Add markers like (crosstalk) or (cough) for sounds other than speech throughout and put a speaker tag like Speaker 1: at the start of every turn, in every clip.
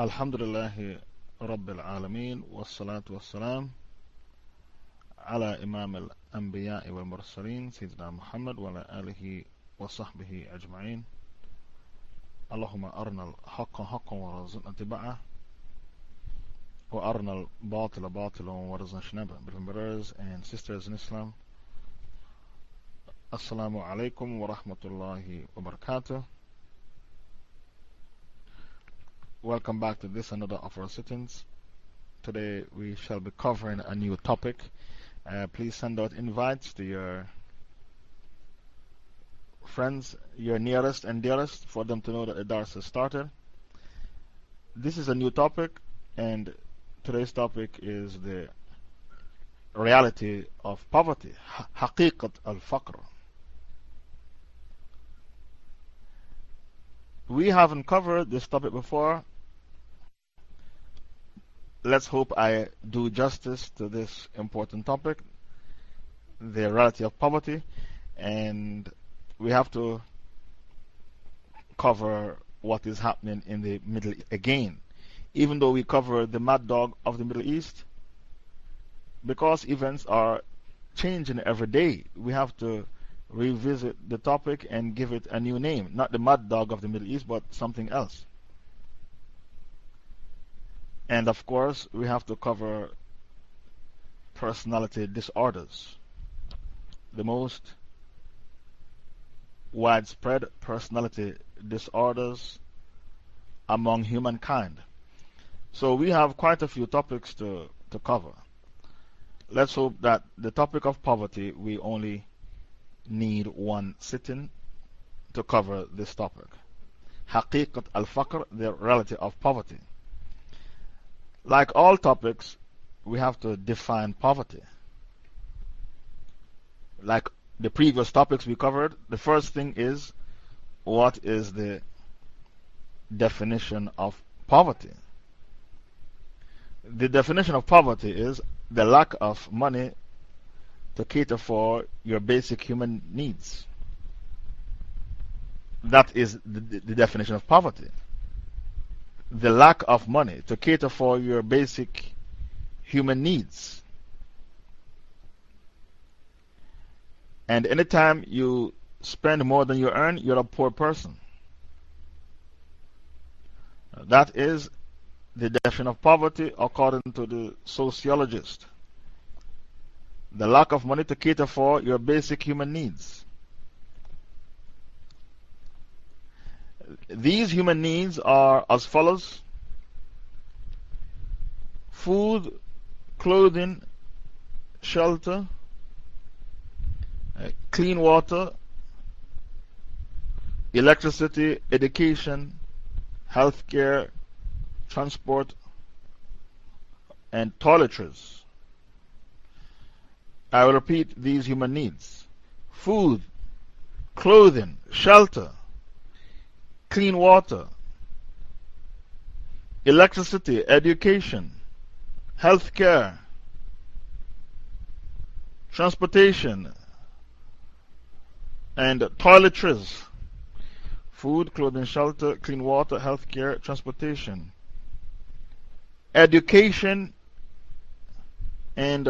Speaker 1: الحمد لله رب العالمين والصلاة والسلام على إمام الأنبياء والمرسلين سيدنا محمد وعلى آله وصحبه أجمعين. اللهم أرنا الحق حقا ورزقنا اتباعه وأرنا الباطل باطلا ورزقنا اجتنابه. Brothers and sisters in Islam alaikum wa rahmatullahi wa barakatuh Welcome back to this another of our sittings. Today we shall be covering a new topic. Uh, please send out invites to your friends, your nearest and dearest, for them to know that the Dars has started. This is a new topic, and today's topic is the reality of poverty. Haqiqat al Faqr. We haven't covered this topic before, let's hope I do justice to this important topic the reality of poverty. And we have to cover what is happening in the Middle East again. Even though we cover the mad dog of the Middle East, because events are changing every day, we have to revisit the topic and give it a new name. Not the mad dog of the Middle East, but something else. And of course, we have to cover personality disorders. The most widespread personality disorders among humankind. So, we have quite a few topics to, to cover. Let's hope that the topic of poverty, we only need one sitting to cover this topic. Haqiqat al-Fakr, the reality of poverty. Like all topics, we have to define poverty. Like the previous topics we covered, the first thing is what is the definition of poverty? The definition of poverty is the lack of money to cater for your basic human needs. That is the, the definition of poverty the lack of money to cater for your basic human needs. And anytime you spend more than you earn, you're a poor person. That is the definition of poverty according to the sociologist. The lack of money to cater for your basic human needs. These human needs are as follows food, clothing, shelter, uh, clean water, electricity, education, healthcare, transport, and toiletries. I will repeat these human needs food, clothing, shelter, clean water, electricity, education, health care, transportation, and toiletries. Food, clothing, shelter, clean water, health care, transportation, education, and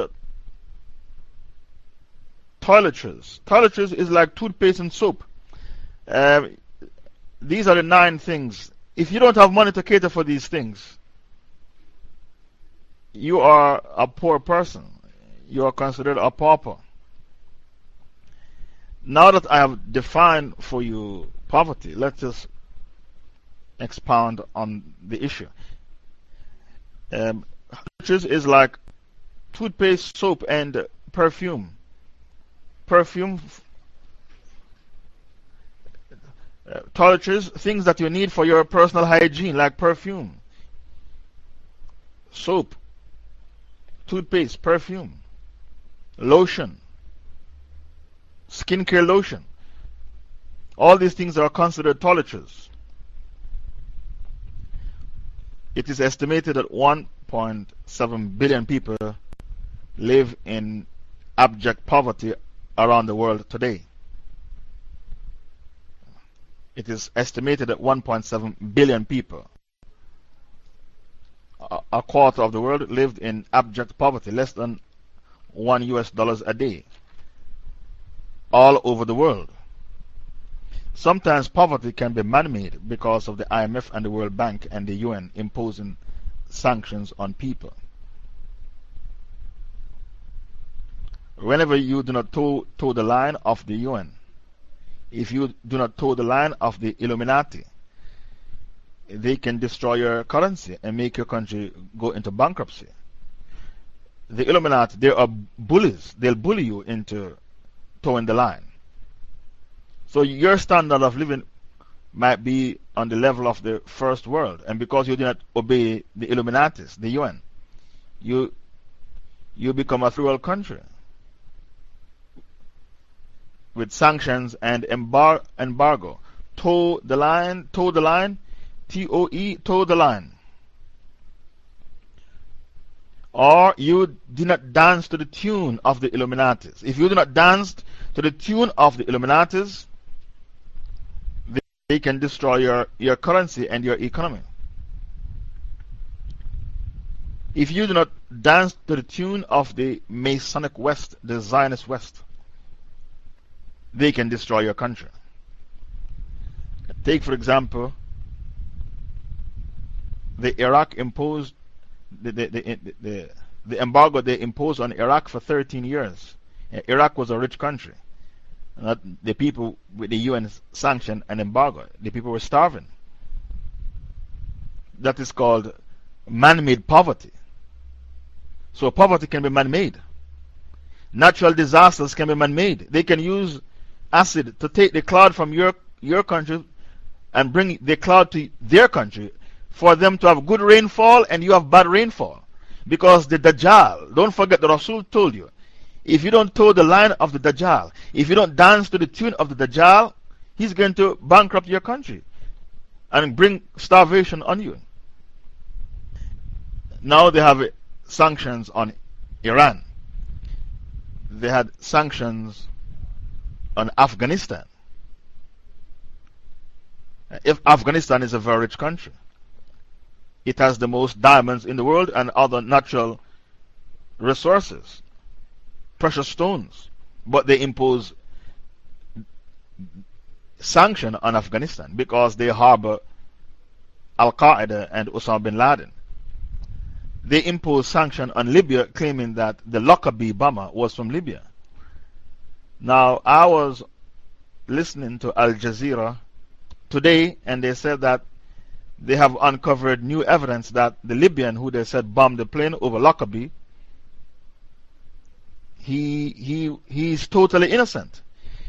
Speaker 1: toiletries. Toiletries is like toothpaste and soap. Uh, these are the nine things. If you don't have money to cater for these things, you are a poor person. You are considered a pauper. Now that I have defined for you poverty, let's expound on the issue. Um, is like toothpaste, soap, and perfume. Perfume uh, toiletries, things that you need for your personal hygiene, like perfume, soap, toothpaste, perfume, lotion, skincare lotion. All these things are considered toiletries. It is estimated that 1.7 billion people live in abject poverty around the world today. It is estimated that 1.7 billion people a quarter of the world lived in abject poverty, less than one US dollars a day, all over the world. Sometimes poverty can be man made because of the IMF and the World Bank and the UN imposing sanctions on people. Whenever you do not toe, toe the line of the UN, if you do not toe the line of the Illuminati, they can destroy your currency and make your country go into bankruptcy. The Illuminati, they are bullies. They'll bully you into toeing the line. So your standard of living might be on the level of the first world. And because you do not obey the Illuminatis, the UN, you, you become a third world country with sanctions and embar embargo. Toe the line, toe the line, T O E, toe the line. Or you do not dance to the tune of the Illuminatis. If you do not dance to the tune of the Illuminatis, they can destroy your, your currency and your economy. If you do not dance to the tune of the Masonic West, the Zionist West, they can destroy your country. Take, for example, the Iraq imposed the, the, the, the, the embargo they imposed on Iraq for 13 years. Iraq was a rich country. Not the people with the UN sanction and embargo. The people were starving. That is called man made poverty. So, poverty can be man made. Natural disasters can be man made. They can use acid to take the cloud from your, your country and bring the cloud to their country for them to have good rainfall and you have bad rainfall. Because the Dajjal, don't forget the Rasul told you, if you don't toe the line of the Dajjal, if you don't dance to the tune of the Dajjal, he's going to bankrupt your country and bring starvation on you. Now they have sanctions on Iran. They had sanctions on Afghanistan. If Afghanistan is a very rich country, it has the most diamonds in the world and other natural resources, precious stones, but they impose sanction on Afghanistan because they harbor Al Qaeda and Osama bin Laden. They impose sanction on Libya, claiming that the Lockerbie bomber was from Libya. Now, I was listening to Al Jazeera today, and they said that they have uncovered new evidence that the Libyan who they said bombed the plane over Lockerbie, he, he, he's totally innocent.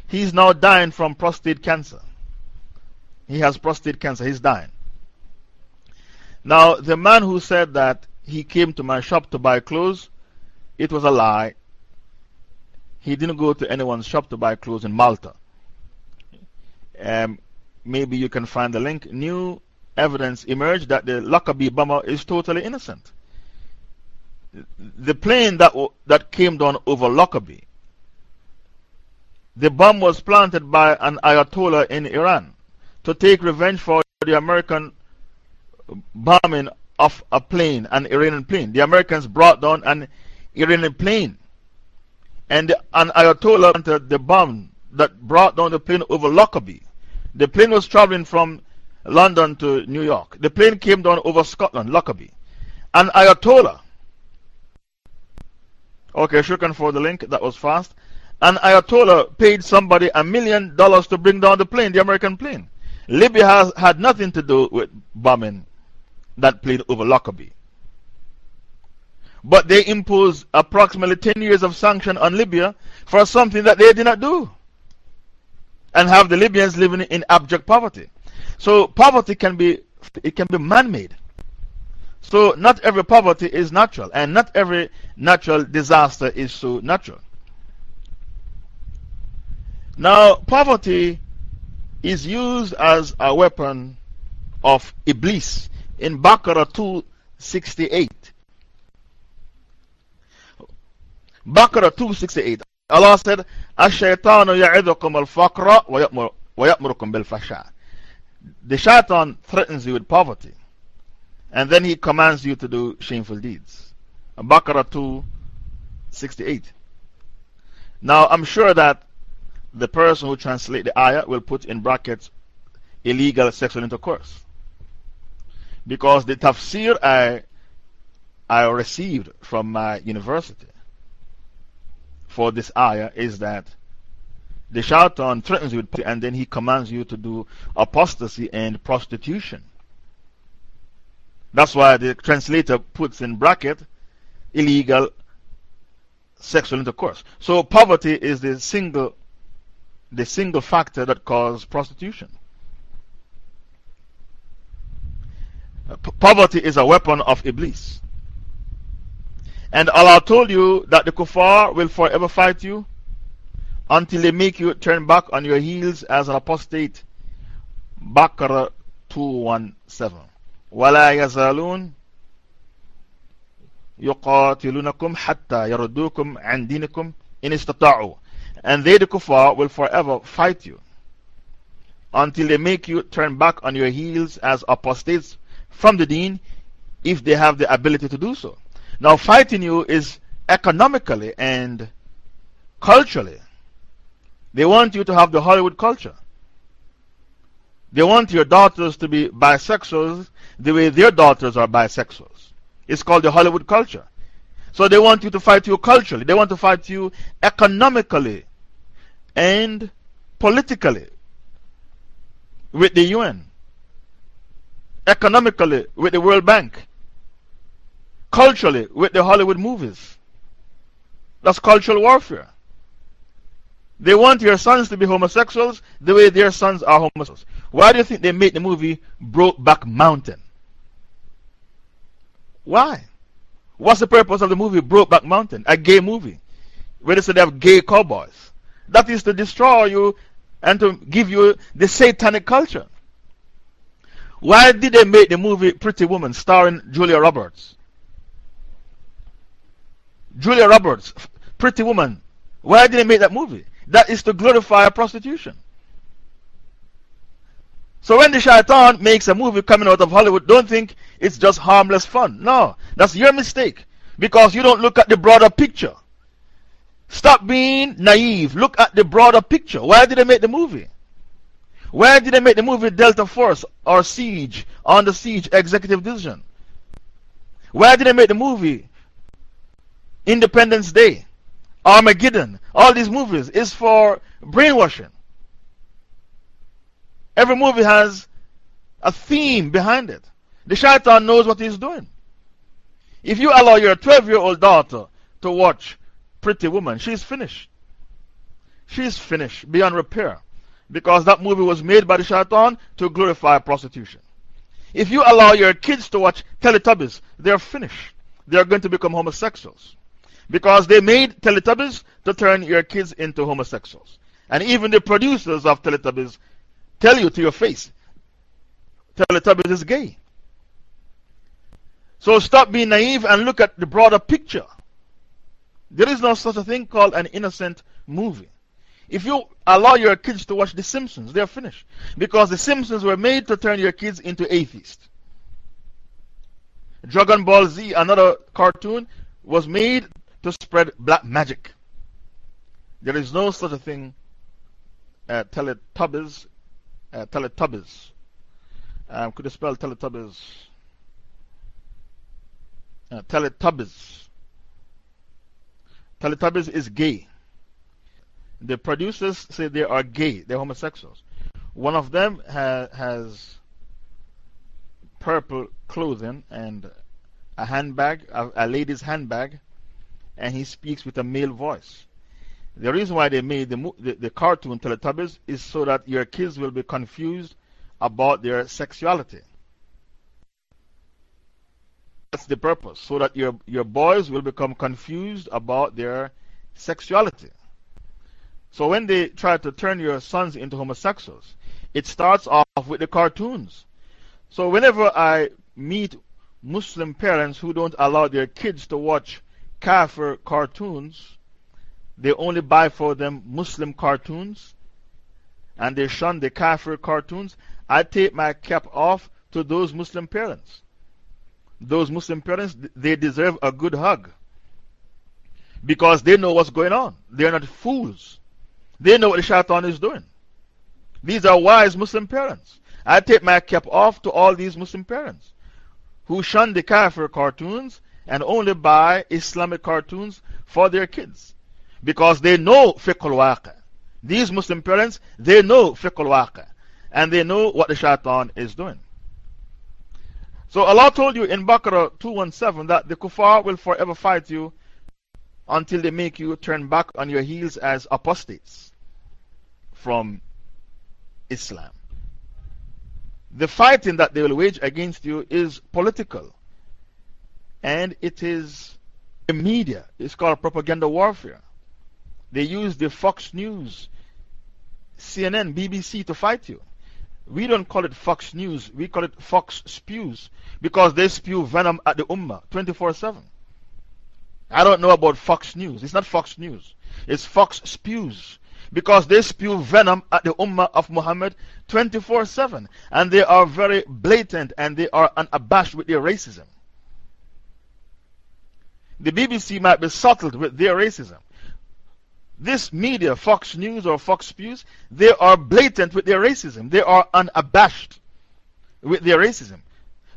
Speaker 1: He's now dying from prostate cancer. He has prostate cancer, he's dying. Now, the man who said that he came to my shop to buy clothes, it was a lie. He didn't go to anyone's shop to buy clothes in Malta. Um, maybe you can find the link. New evidence emerged that the Lockerbie bomber is totally innocent. The plane that, that came down over Lockerbie, the bomb was planted by an Ayatollah in Iran to take revenge for the American bombing of a plane, an Iranian plane. The Americans brought down an Iranian plane and an Ayatollah planted the bomb that brought down the plane over Lockerbie. The plane was traveling from London to New York. The plane came down over Scotland, Lockerbie. An Ayatollah. Okay, shukran for the link, that was fast. An Ayatollah paid somebody a million dollars to bring down the plane, the American plane. Libya has had nothing to do with bombing that plane over Lockerbie. But they imposed approximately 10 years of sanction on Libya for something that they did not do. And have the Libyans living in abject poverty. So poverty can be, it can be man-made. So not every poverty is natural, and not every natural disaster is so natural. Now, poverty is used as a weapon of Iblis in Baqarah 268. Baqarah 268. Allah said, Ash-shaytanu ya'idukum al-faqra wa ya'murukum bil-fasha. The shaitan threatens you with poverty. And then he commands you to do shameful deeds. Baqarah 268. Now, I'm sure that the person who translates the ayah will put in brackets illegal sexual intercourse. Because the tafsir I, I received from my university for this ayah is that the shaitan threatens you and then he commands you to do apostasy and prostitution. That's why the translator puts in bracket illegal sexual intercourse. So poverty is the single, the single factor that causes prostitution. poverty is a weapon of Iblis. And Allah told you that the kuffar will forever fight you until they make you turn back on your heels as an apostate. Baqarah 217. ولا يزالون يقاتلونكم حتى يردوكم عن دينكم إن استطاعوا and they the kuffar will forever fight you until they make you turn back on your heels as apostates from the deen if they have the ability to do so. Now, fighting you is economically and culturally. They want you to have the Hollywood culture. They want your daughters to be bisexuals the way their daughters are bisexuals. It's called the Hollywood culture. So they want you to fight you culturally, they want to fight you economically and politically with the UN economically with the World Bank, culturally with the Hollywood movies. That's cultural warfare. They want your sons to be homosexuals the way their sons are homosexuals. Why do you think they made the movie Brokeback Mountain? Why? What's the purpose of the movie Brokeback Mountain? A gay movie. Where they said they have gay cowboys. That is to destroy you and to give you the satanic culture. Why did they make the movie Pretty Woman starring Julia Roberts? Julia Roberts, Pretty Woman. Why did they make that movie? That is to glorify prostitution. So when the shaitan makes a movie coming out of Hollywood, don't think it's just harmless fun. No, that's your mistake. Because you don't look at the broader picture. Stop being naive. Look at the broader picture. Why did they make the movie? Where did they make the movie Delta Force or Siege, On the Siege, Executive Decision? Where did they make the movie Independence Day, Armageddon? All these movies is for brainwashing. Every movie has a theme behind it. The shaitan knows what he's doing. If you allow your 12 year old daughter to watch Pretty Woman, she's finished. She's finished beyond repair because that movie was made by the shaitan to glorify prostitution. If you allow your kids to watch Teletubbies, they're finished. They're going to become homosexuals. Because they made Teletubbies to turn your kids into homosexuals. And even the producers of Teletubbies tell you to your face Teletubbies is gay. So stop being naive and look at the broader picture. There is no such a thing called an innocent movie. If you allow your kids to watch The Simpsons, they're finished. Because The Simpsons were made to turn your kids into atheists. Dragon Ball Z, another cartoon, was made to spread black magic. There is no such a thing as Teletubbies. Uh, Teletubbies. Um, could you spell Teletubbies? Uh, Teletubbies. Teletubbies is gay. The producers say they are gay, they're homosexuals. One of them ha has purple clothing and a handbag, a, a lady's handbag, and he speaks with a male voice. The reason why they made the, the, the, cartoon Teletubbies is so that your kids will be confused about their sexuality. That's the purpose, so that your, your boys will become confused about their sexuality. So when they try to turn your sons into homosexuals, it starts off with the cartoons. So whenever I meet Muslim parents who don't allow their kids to watch Kafir cartoons, they only buy for them Muslim cartoons and they shun the Kafir cartoons, I take my cap off to those Muslim parents. those Muslim parents, they deserve a good hug. Because they know what's going on. They're not fools. They know what the shaitan is doing. These are wise Muslim parents. I take my cap off to all these Muslim parents who shun the Kafir cartoons and only buy Islamic cartoons for their kids. Because they know fiqh al These Muslim parents, they know fiqh al and they know what the shaitan is doing. So Allah told you in Baqarah 217 that the kuffar will forever fight you until they make you turn back on your heels as apostates from Islam. The fighting that they will wage against you is political and it is the media. It's called propaganda warfare. They use the Fox News, CNN, BBC to fight you. We don't call it Fox News, we call it Fox Spews because they spew venom at the Ummah 24 7. I don't know about Fox News. It's not Fox News, it's Fox Spews because they spew venom at the Ummah of Muhammad 24 7. And they are very blatant and they are unabashed with their racism. The BBC might be subtle with their racism, this media, Fox News or Fox Spews, they are blatant with their racism. They are unabashed with their racism.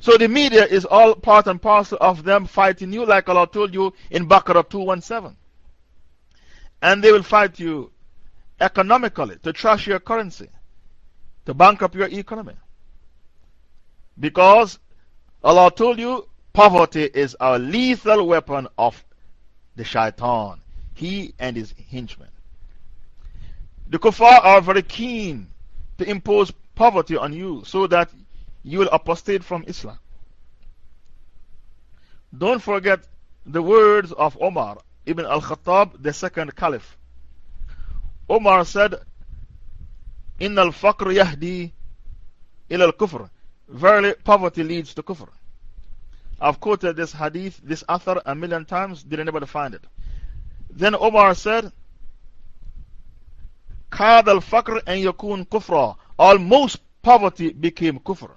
Speaker 1: So the media is all part and parcel of them fighting you, like Allah told you in Baqarah 217. And they will fight you economically to trash your currency, to bankrupt your economy. Because Allah told you poverty is a lethal weapon of the shaitan he and his henchmen. The kuffar are very keen to impose poverty on you so that you will apostate from Islam. Don't forget the words of Omar ibn al Khattab, the second caliph. Omar said, In al Faqr Yahdi il al Kufr. Verily, poverty leads to kufr. I've quoted this hadith, this author, a million times, did anybody find it? Then Omar said, Kad al Fakr and Yakun Kufra. Almost poverty became Kufr.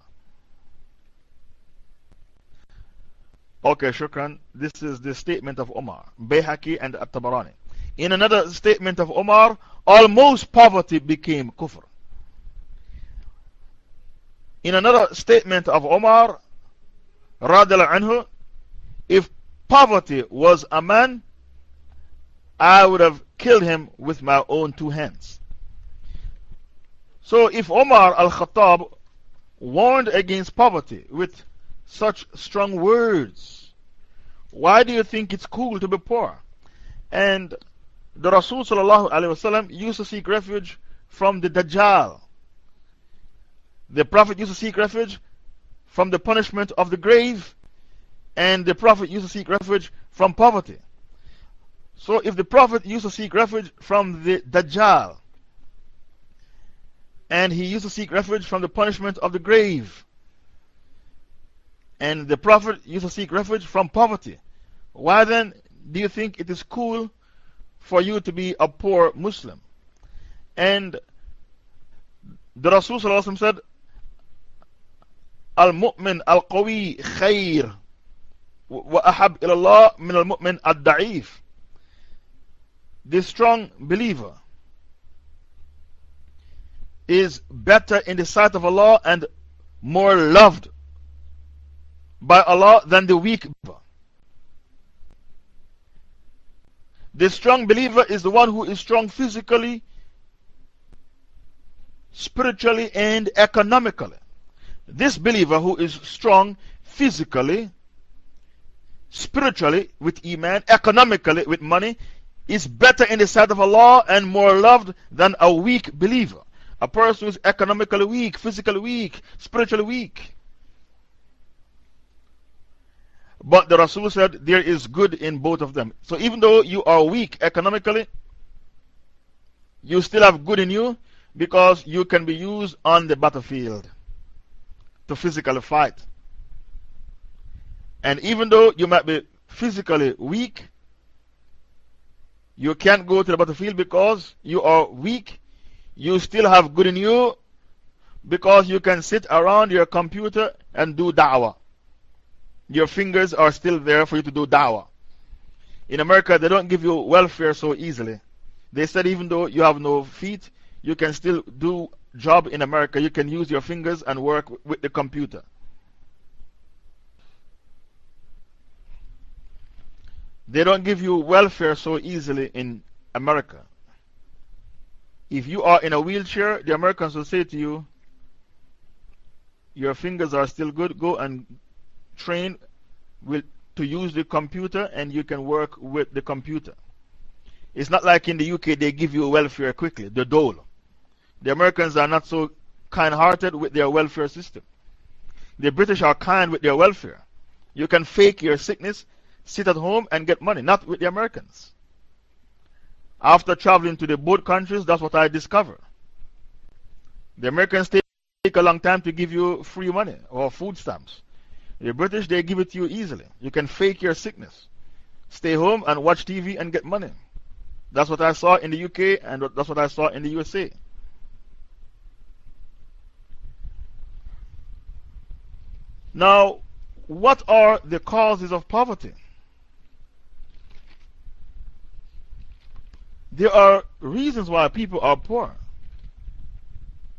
Speaker 1: Okay, Shukran. This is the statement of Omar, Bayhaqi and At Tabarani. In another statement of Omar, almost poverty became Kufr. In another statement of Omar, anhu, if poverty was a man, I would have killed him with my own two hands. So, if Omar al Khattab warned against poverty with such strong words, why do you think it's cool to be poor? And the Rasul used to seek refuge from the Dajjal. The Prophet used to seek refuge from the punishment of the grave, and the Prophet used to seek refuge from poverty. So, if the Prophet used to seek refuge from the Dajjal, and he used to seek refuge from the punishment of the grave, and the Prophet used to seek refuge from poverty, why then do you think it is cool for you to be a poor Muslim? And the Rasul said, Khair wa ahab ila min al Mu'min al Da'if the strong believer is better in the sight of Allah and more loved by Allah than the weak believer. The strong believer is the one who is strong physically, spiritually, and economically. This believer who is strong physically, spiritually with Iman, economically with money, is better in the sight of Allah and more loved than a weak believer. A person who is economically weak, physically weak, spiritually weak. But the Rasul said there is good in both of them. So even though you are weak economically, you still have good in you because you can be used on the battlefield to physically fight. And even though you might be physically weak, you can't go to the battlefield because you are weak. You still have good in you because you can sit around your computer and do da'wah. your fingers are still there for you to do dawah. In America, they don't give you welfare so easily. They said even though you have no feet, you can still do job in America. You can use your fingers and work with the computer. They don't give you welfare so easily in America. If you are in a wheelchair, the Americans will say to you, Your fingers are still good, go and train with, to use the computer and you can work with the computer. It's not like in the UK they give you welfare quickly, the dole. The Americans are not so kind hearted with their welfare system. The British are kind with their welfare. You can fake your sickness sit at home and get money, not with the Americans. After traveling to the both countries, that's what I discovered. The Americans take a long time to give you free money or food stamps. The British, they give it to you easily. You can fake your sickness, stay home and watch TV and get money. That's what I saw in the UK and that's what I saw in the USA. Now, what are the causes of poverty? There are reasons why people are poor.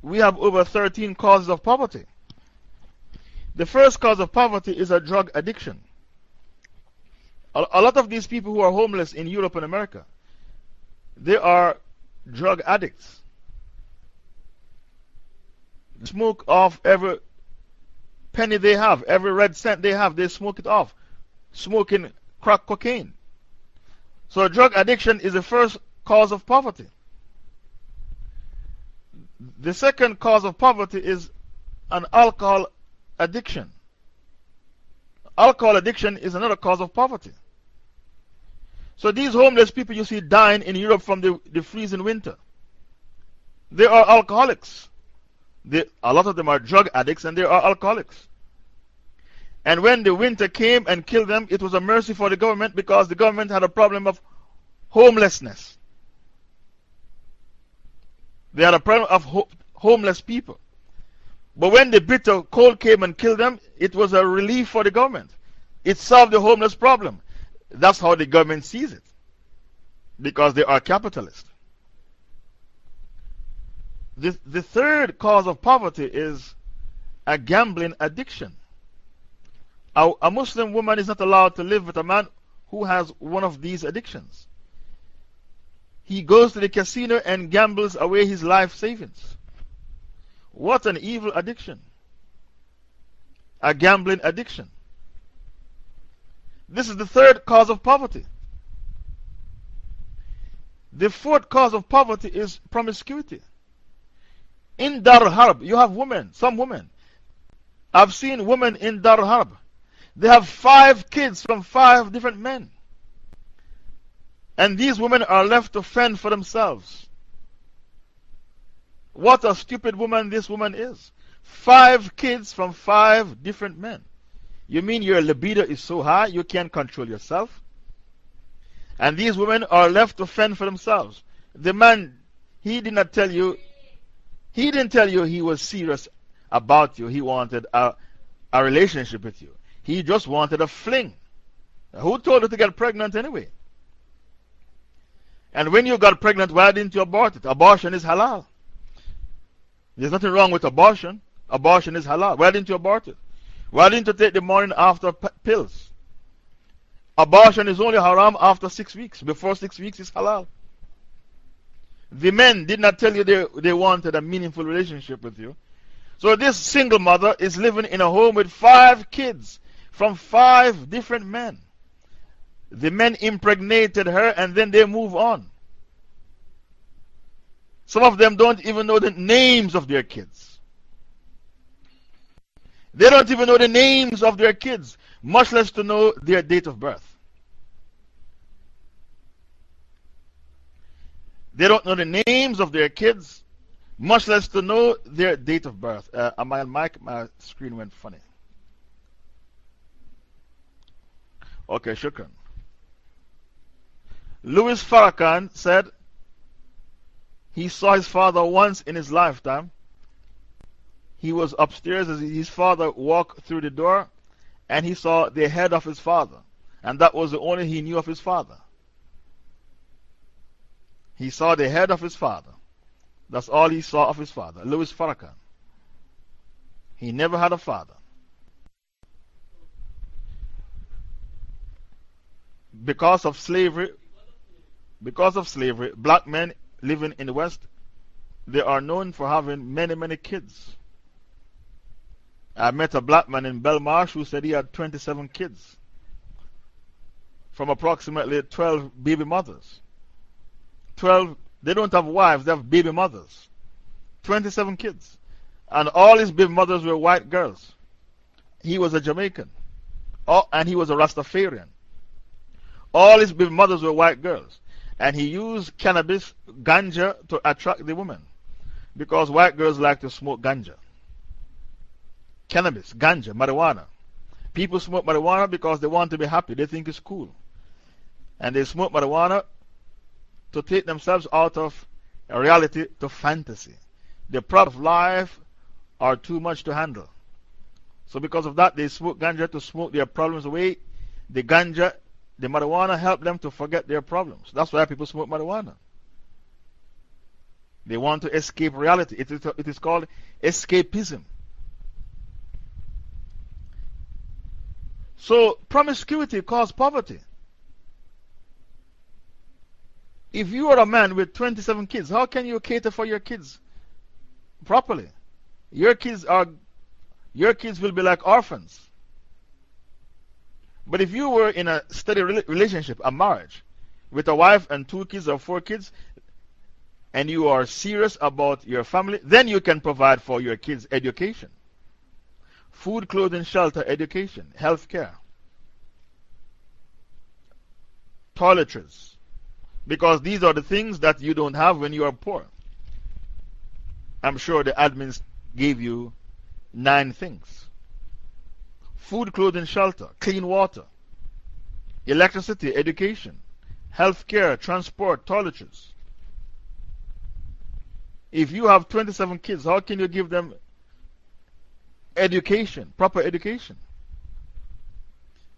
Speaker 1: We have over 13 causes of poverty. The first cause of poverty is a drug addiction. A, a lot of these people who are homeless in Europe and America, they are drug addicts. Smoke off every penny they have, every red cent they have, they smoke it off. Smoking crack cocaine. So, drug addiction is the first cause of poverty. The second cause of poverty is an alcohol addiction. Alcohol addiction is another cause of poverty. So these homeless people you see dying in Europe from the, the freezing winter, they are alcoholics. A lot of them are drug addicts and they are alcoholics. And when the winter came and killed them, it was a mercy for the government because the government had a problem of homelessness. They had a problem of ho homeless people. But when the bitter cold came and killed them, it was a relief for the government. It solved the homeless problem. That's how the government sees it. Because they are capitalists. The, the third cause of poverty is a gambling addiction. A, a Muslim woman is not allowed to live with a man who has one of these addictions he goes to the casino and gambles away his life savings. What an evil addiction! A gambling addiction. This is the third cause of poverty. The fourth cause of poverty is promiscuity. In Dar Harb, you have women, some women. I've seen women in Dar Harb. They have five kids from five different men. And these women are left to fend for themselves. What a stupid woman this woman is. Five kids from five different men. You mean your libido is so high you can't control yourself? And these women are left to fend for themselves. The man, he did not tell you, he didn't tell you he was serious about you. He wanted a, a relationship with you. He just wanted a fling. Who told you to get pregnant anyway? And when you got pregnant, why didn't you abort it? Abortion is halal. There's nothing wrong with abortion. Abortion is halal. Why didn't you abort it? Why didn't you take the morning after pills? Abortion is only haram after six weeks. Before six weeks is halal. The men did not tell you they, they wanted a meaningful relationship with you. So this single mother is living in a home with five kids from five different men. The men impregnated her and then they move on. Some of them don't even know the names of their kids. They don't even know the names of their kids, much less to know their date of birth. They don't know the names of their kids, much less to know their date of birth. Uh, my mic, my screen went funny. Okay, shukran. Louis Farrakhan said he saw his father once in his lifetime. He was upstairs as his father walked through the door, and he saw the head of his father. And that was the only he knew of his father. He saw the head of his father. That's all he saw of his father, Louis Farrakhan. He never had a father. Because of slavery, because of slavery, black men living in the West, they are known for having many, many kids. I met a black man in Belmarsh who said he had 27 kids from approximately 12 baby mothers. 12, they don't have wives, they have baby mothers. 27 kids. And all his baby mothers were white girls. He was a Jamaican. Oh, and he was a Rastafarian. All his baby mothers were white girls. And he used cannabis, ganja, to attract the women. Because white girls like to smoke ganja. Cannabis, ganja, marijuana. People smoke marijuana because they want to be happy. They think it's cool. And they smoke marijuana to take themselves out of reality to fantasy. The problems of life are too much to handle. So, because of that, they smoke ganja to smoke their problems away. The ganja, the marijuana, help them to forget their problems. That's why people smoke marijuana. They want to escape reality. It is, it is called escapism. So, promiscuity causes poverty. If you are a man with 27 kids, how can you cater for your kids properly? Your kids, are, your kids will be like orphans. But if you were in a steady relationship, a marriage, with a wife and two kids or four kids, and you are serious about your family, then you can provide for your kids' education food, clothing, shelter, education, health care, toiletries. Because these are the things that you don't have when you are poor. I'm sure the admins gave you nine things food, clothing, shelter, clean water, electricity, education, health care, transport, toiletries. If you have 27 kids, how can you give them education, proper education?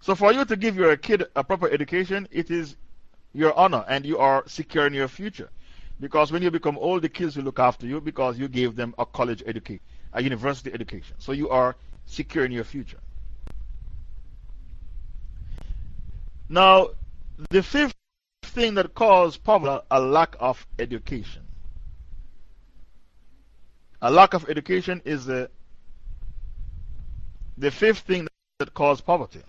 Speaker 1: So, for you to give your kid a proper education, it is your honor and you are securing your future. Because when you become old, the kids will look after you because you gave them a college education, a university education. So you are securing your future. Now, the fifth thing that causes poverty a lack of education. A lack of education is the, the fifth thing that causes poverty.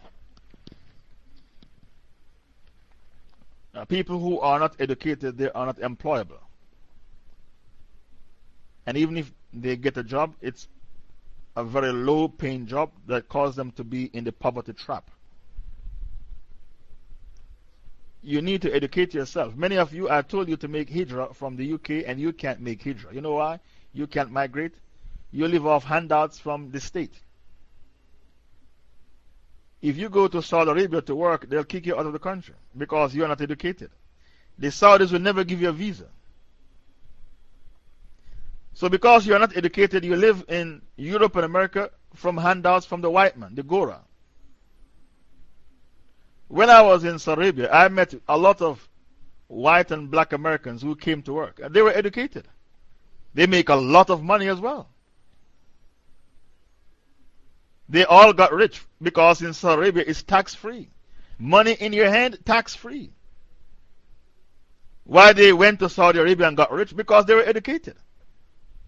Speaker 1: Uh, people who are not educated, they are not employable. And even if they get a job, it's a very low paying job that causes them to be in the poverty trap. You need to educate yourself. Many of you, I told you to make Hijra from the UK, and you can't make Hijra. You know why? You can't migrate. You live off handouts from the state. If you go to Saudi Arabia to work, they'll kick you out of the country because you're not educated. The Saudis will never give you a visa. So, because you're not educated, you live in Europe and America from handouts from the white man, the Gora. When I was in Saudi Arabia, I met a lot of white and black Americans who came to work. And they were educated. They make a lot of money as well. They all got rich because in Saudi Arabia it's tax free. Money in your hand, tax free. Why they went to Saudi Arabia and got rich? Because they were educated.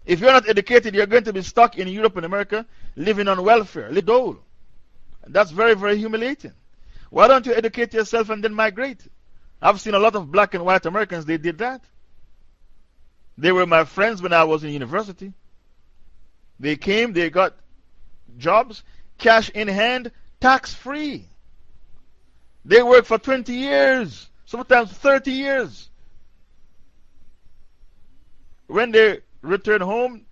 Speaker 1: If you're not educated, you're going to be stuck in Europe and America living on welfare, lidole. That's very, very humiliating. Why don't you educate yourself and then migrate? I've seen a lot of black and white Americans, they did that. They were my friends when I was in university. They came, they got jobs, cash in hand, tax free. They work for 20 years, sometimes 30 years. When they return home,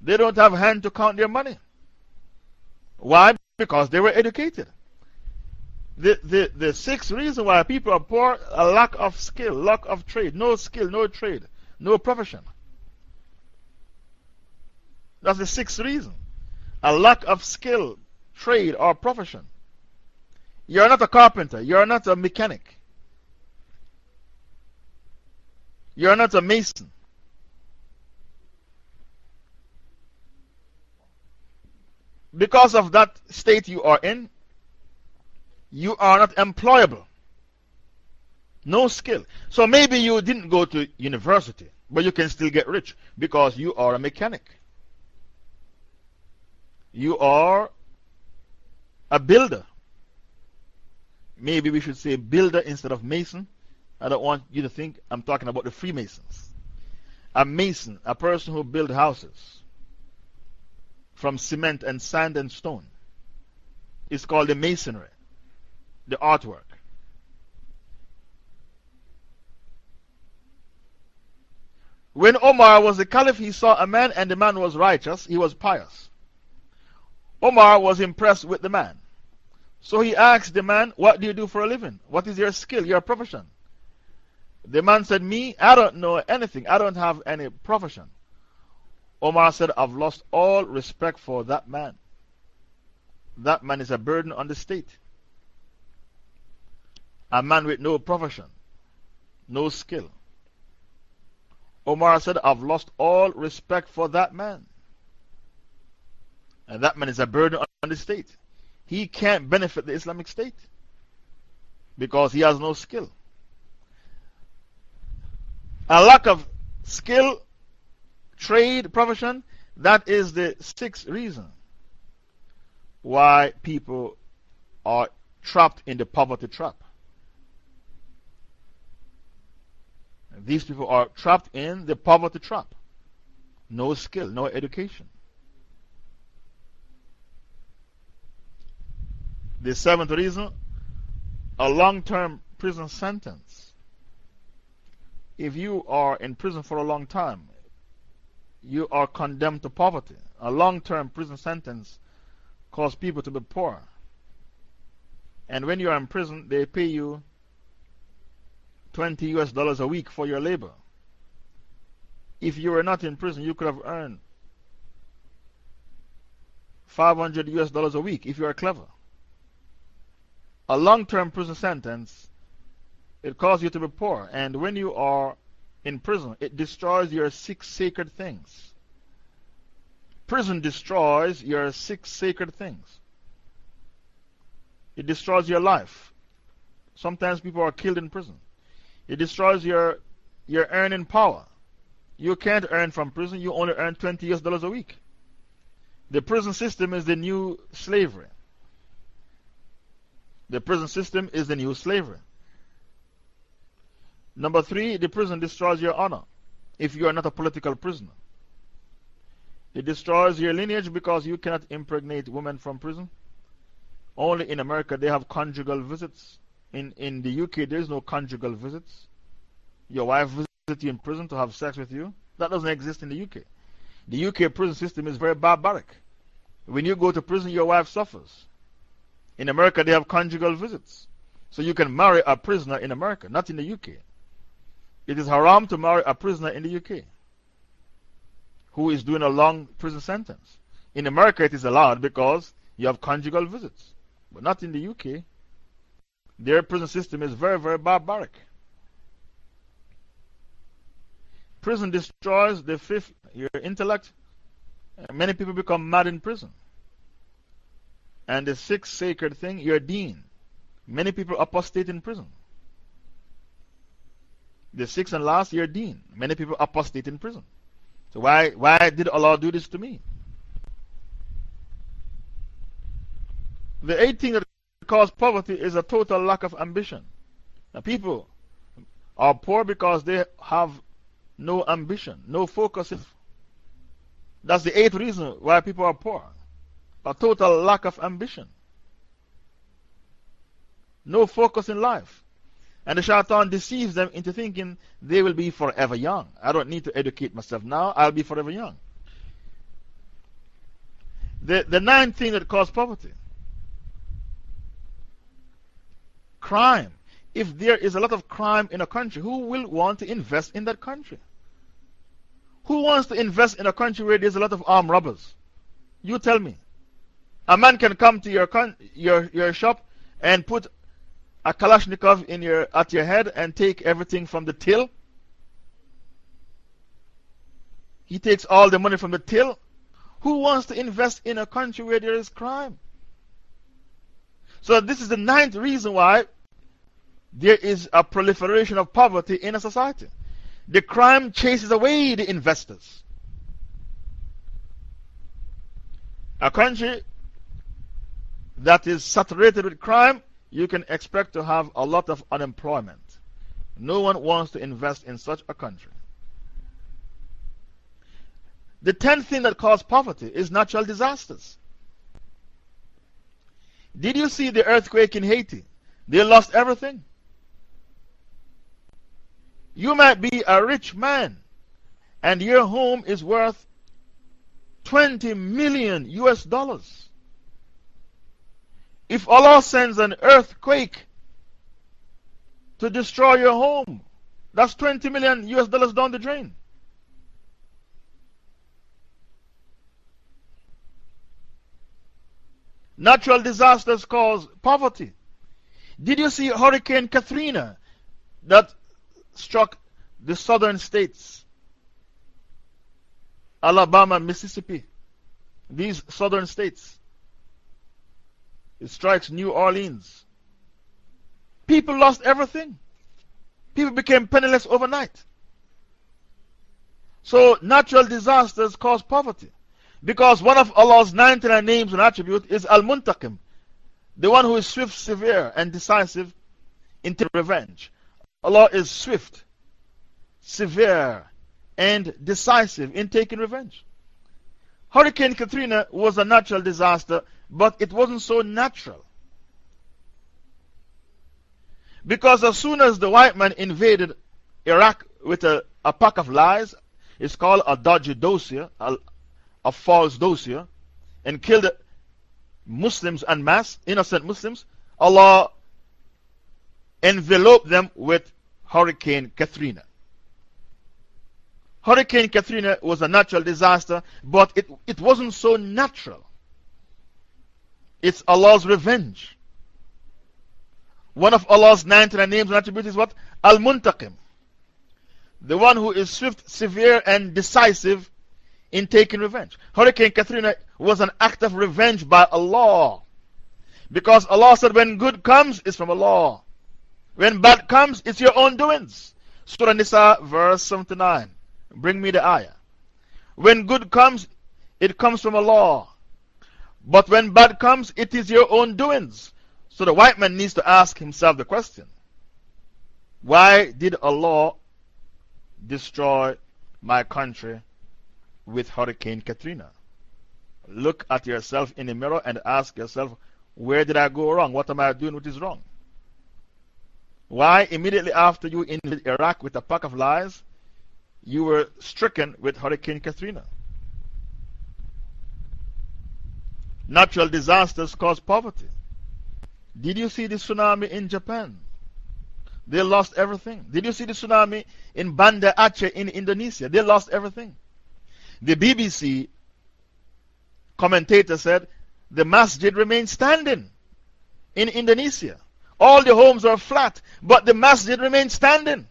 Speaker 1: they don't have hand to count their money. Why? Because they were educated. The, the, the sixth reason why people are poor a lack of skill, lack of trade. No skill, no trade, no profession. That's the sixth reason. A lack of skill, trade, or profession. You're not a carpenter. You're not a mechanic. You're not a mason. Because of that state you are in, you are not employable. No skill. So maybe you didn't go to university, but you can still get rich because you are a mechanic. You are a builder. Maybe we should say builder instead of mason. I don't want you to think I'm talking about the Freemasons. A mason, a person who builds houses from cement and sand and stone. is called the masonry, the artwork. When Omar was the caliph, he saw a man and the man was righteous, he was pious. Omar was impressed with the man. So he asked the man, What do you do for a living? What is your skill, your profession? The man said, Me, I don't know anything. I don't have any profession. Omar said, I've lost all respect for that man. That man is a burden on the state. A man with no profession, no skill. Omar said, I've lost all respect for that man. And that man is a burden on the state. He can't benefit the Islamic State because he has no skill. A lack of skill, trade, profession, that is the sixth reason why people are trapped in the poverty trap. These people are trapped in the poverty trap. No skill, no education. The seventh reason a long term prison sentence. If you are in prison for a long time, you are condemned to poverty. A long term prison sentence causes people to be poor. And when you are in prison, they pay you 20 US dollars a week for your labor. If you were not in prison, you could have earned 500 US dollars a week if you are clever. A long term prison sentence, it causes you to be poor. And when you are in prison, it destroys your six sacred things. Prison destroys your six sacred things. It destroys your life. Sometimes people are killed in prison. It destroys your, your earning power. You can't earn from prison, you only earn 20 US dollars a week. The prison system is the new slavery. The prison system is the new slavery. Number three, the prison destroys your honor if you are not a political prisoner. It destroys your lineage because you cannot impregnate women from prison. Only in America they have conjugal visits. In, in the UK, there is no conjugal visits. Your wife visits you in prison to have sex with you. That doesn't exist in the UK. The UK prison system is very barbaric. When you go to prison, your wife suffers. In America, they have conjugal visits. So you can marry a prisoner in America, not in the UK. It is haram to marry a prisoner in the UK who is doing a long prison sentence. In America, it is allowed because you have conjugal visits, but not in the UK. Their prison system is very, very barbaric. Prison destroys the fifth, your intellect. Many people become mad in prison. And the sixth sacred thing, your deen. Many people apostate in prison. The sixth and last, your deen. Many people apostate in prison. So, why, why did Allah do this to me? The eighth thing that causes poverty is a total lack of ambition. Now, people are poor because they have no ambition, no focus. That's the eighth reason why people are poor a total lack of ambition, no focus in life. And the shaitan deceives them into thinking they will be forever young. I don't need to educate myself now, I'll be forever young. The, the ninth thing that causes poverty crime. If there is a lot of crime in a country, who will want to invest in that country? Who wants to invest in a country where there's a lot of armed robbers? You tell me. A man can come to your, your, your shop and put a Kalashnikov in your, at your head and take everything from the till. He takes all the money from the till. Who wants to invest in a country where there is crime? So, this is the ninth reason why there is a proliferation of poverty in a society. The crime chases away the investors. A country that is saturated with crime, you can expect to have a lot of unemployment. No one wants to invest in such a country. The tenth thing that causes poverty is natural disasters. Did you see the earthquake in Haiti? They lost everything. You might be a rich man and your home is worth 20 million US dollars. If Allah sends an earthquake to destroy your home, that's 20 million US dollars down the drain. Natural disasters cause poverty. Did you see Hurricane Katrina that struck the southern states? Alabama, Mississippi, these southern states. It strikes New Orleans. People lost everything. People became penniless overnight. So, natural disasters cause poverty. Because one of Allah's 99 names and attributes is Al Muntaqim, the one who is swift, severe, and decisive in taking revenge. Allah is swift, severe, and decisive in taking revenge. Hurricane Katrina was a natural disaster, but it wasn't so natural. Because as soon as the white man invaded Iraq with a, a pack of lies, it's called a dodgy dossier, a, a false dossier and killed Muslims en masse, innocent Muslims, Allah enveloped them with Hurricane Katrina. Hurricane Katrina was a natural disaster, but it, it wasn't so natural. It's Allah's revenge. One of Allah's 99 names and attributes is what? Al Muntaqim. The one who is swift, severe, and decisive in taking revenge. Hurricane Katrina was an act of revenge by Allah. Because Allah said, when good comes, it's from Allah. When bad comes, it's your own doings. Surah Nisa, verse 79. Bring me the ayah. When good comes, it comes from Allah. But when bad comes, it is your own doings. So the white man needs to ask himself the question Why did Allah destroy my country with Hurricane Katrina. Look at yourself in the mirror and ask yourself, where did I go wrong? What am I doing which is wrong? Why, immediately after you invaded Iraq with a pack of lies, you were stricken with Hurricane Katrina? Natural disasters cause poverty. Did you see the tsunami in Japan? They lost everything. Did you see the tsunami in Banda Aceh in Indonesia? They lost everything. The BBC commentator said the masjid remains standing in Indonesia. All the homes are flat, but the masjid remains standing.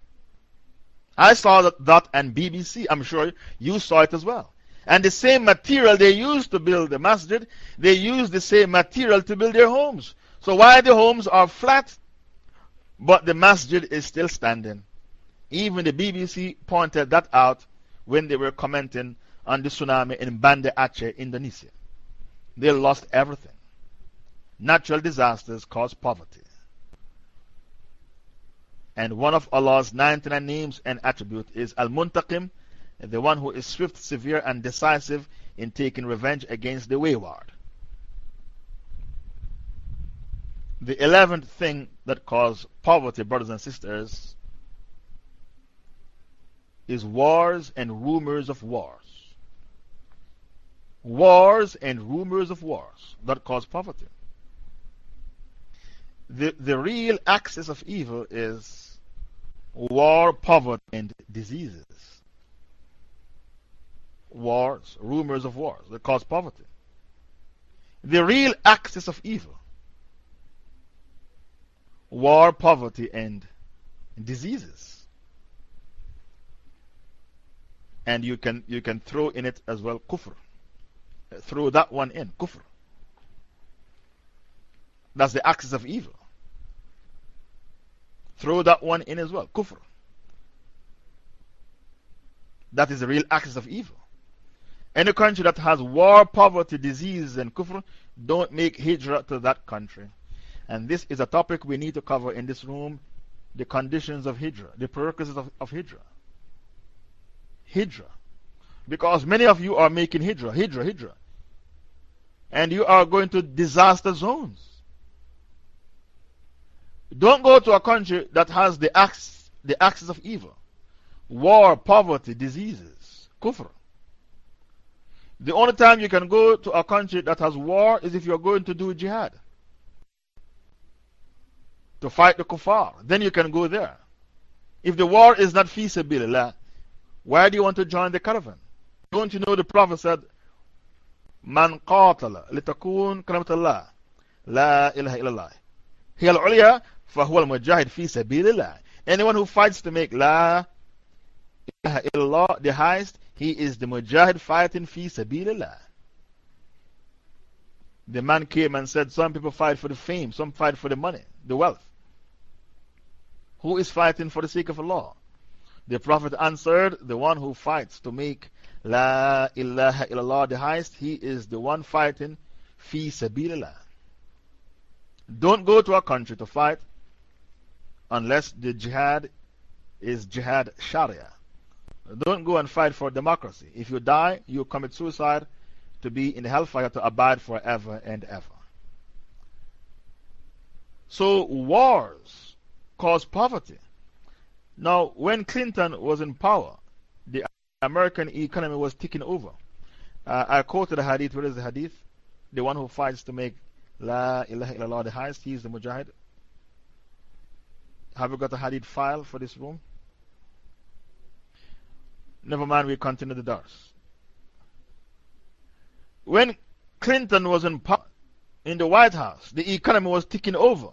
Speaker 1: I saw that, that and BBC. I'm sure you saw it as well. And the same material they used to build the masjid, they use the same material to build their homes. So why the homes are flat, but the masjid is still standing? Even the BBC pointed that out when they were commenting on the tsunami in Banda Aceh, Indonesia. They lost everything. Natural disasters cause poverty. And one of Allah's 99 names and attributes is Al Muntaqim, the one who is swift, severe, and decisive in taking revenge against the wayward. The eleventh thing that causes poverty, brothers and sisters, is wars and rumors of wars wars and rumors of wars that cause poverty. The, the real axis of evil is war, poverty, and diseases. Wars, rumors of wars that cause poverty. The real axis of evil war, poverty, and diseases. And you can, you can throw in it as well kufr. Uh, throw that one in, kufr. That's the axis of evil. Throw that one in as well, kufr. That is the real axis of evil. Any country that has war, poverty, disease, and kufr, don't make hijrah to that country. And this is a topic we need to cover in this room the conditions of hijrah, the prerequisites of, of hijrah. Hijrah. Because many of you are making hijrah, hijrah, hijrah. And you are going to disaster zones. Don't go to a country that has the axis, the axis of evil war, poverty, diseases, kufr. The only time you can go to a country that has war is if you're going to do jihad. To fight the kuffar. Then you can go there. If the war is not feasible, why do you want to join the caravan? Don't you know the Prophet said, Man qatala litakun kalamatullah la ilaha illallah. Hiya al-ulya fahuwa al-mujahid fi sabilillah. Anyone who fights to make la ilaha illallah the highest he is the mujahid fighting fi sabilillah. The man came and said, Some people fight for the fame, some fight for the money, the wealth. Who is fighting for the sake of Allah? The Prophet answered, The one who fights to make La ilaha illallah the highest, he is the one fighting fi sabilillah. Don't go to a country to fight unless the jihad is jihad sharia. Don't go and fight for democracy. If you die, you commit suicide to be in the hellfire to abide forever and ever. So, wars cause poverty. Now, when Clinton was in power, the American economy was ticking over. Uh, I quoted a hadith. What is the hadith? The one who fights to make La ilaha illallah the highest, he is the mujahid. Have you got a hadith file for this room? Never mind, we continue the dars. When Clinton was in, in the White House, the economy was ticking over.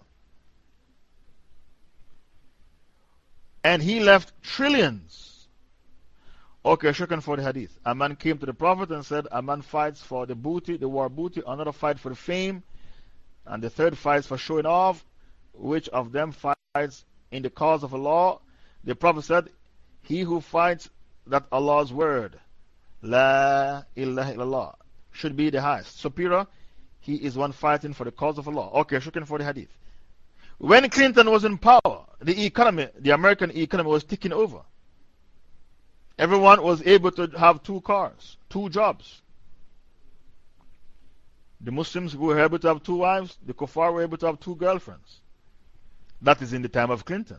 Speaker 1: And he left trillions. Okay, shukran for the hadith. A man came to the Prophet and said, A man fights for the booty, the war booty, another fight for the fame, and the third fights for showing off. Which of them fights in the cause of Allah? The Prophet said, He who fights that Allah's word, La ilaha illallah, should be the highest. Superior, he is one fighting for the cause of Allah. Okay, shukran for the hadith. When Clinton was in power, the economy, the American economy was ticking over. Everyone was able to have two cars, two jobs. The Muslims were able to have two wives, the Kuffar were able to have two girlfriends. That is in the time of Clinton.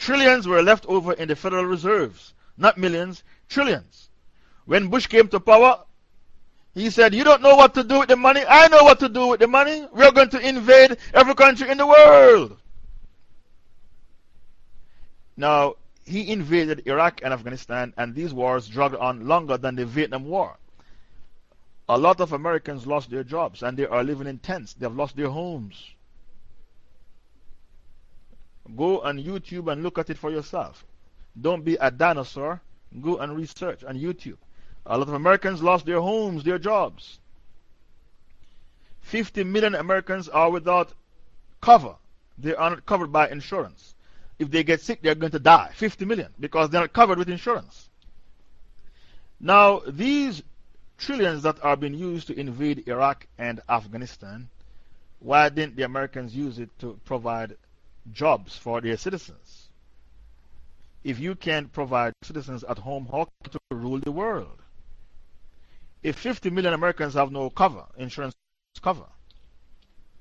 Speaker 1: Trillions were left over in the Federal Reserves. Not millions, trillions. When Bush came to power, he said, You don't know what to do with the money. I know what to do with the money. We're going to invade every country in the world. Now, he invaded Iraq and Afghanistan, and these wars dragged on longer than the Vietnam War. A lot of Americans lost their jobs and they are living in tents. They have lost their homes. Go on YouTube and look at it for yourself. Don't be a dinosaur. Go and research on YouTube. A lot of Americans lost their homes, their jobs. 50 million Americans are without cover. They are not covered by insurance. If they get sick, they're going to die. 50 million because they're not covered with insurance. Now, these trillions that are being used to invade Iraq and Afghanistan, why didn't the Americans use it to provide jobs for their citizens. If you can't provide citizens at home, how can you rule the world? If 50 million Americans have no cover, insurance cover,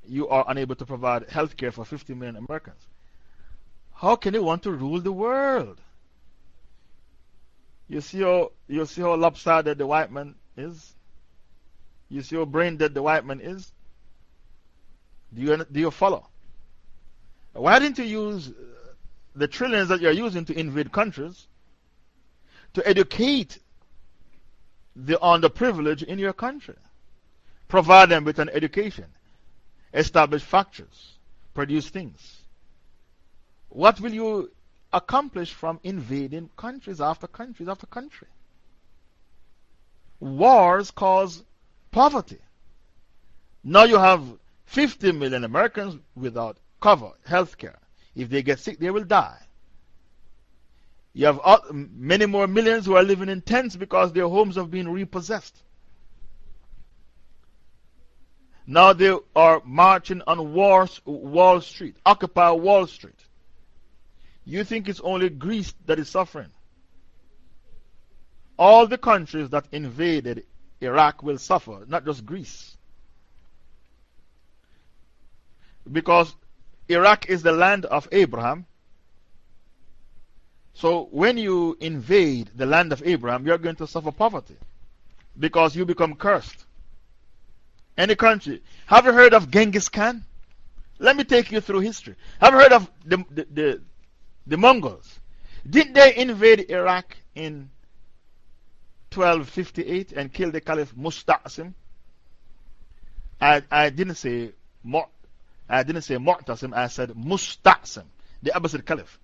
Speaker 1: you are unable to provide health care for 50 million Americans. How can you want to rule the world? You see how, you see how lopsided the white man is? You see how brain dead the white man is? Do you, do you follow? Why didn't you use uh, the trillions that you're using to invade countries to educate the underprivileged in your country? Provide them with an education, establish factories, produce things. What will you accomplish from invading countries after countries after country? Wars cause poverty. Now you have 50 million Americans without cover, health care. If they get sick, they will die. You have many more millions who are living in tents because their homes have been repossessed. Now they are marching on Wall Street, Occupy Wall Street. You think it's only Greece that is suffering? All the countries that invaded Iraq will suffer, not just Greece. Because Iraq is the land of Abraham. So when you invade the land of Abraham, you're going to suffer poverty because you become cursed. Any country. Have you heard of Genghis Khan? Let me take you through history. Have you heard of the, the, the, the Mongols? Didn't they invade Iraq in 1258 and kill the Caliph Musta'sim? I, I didn't say I didn't say Mu'tasim, I said Musta'sim, the Abbasid Caliph.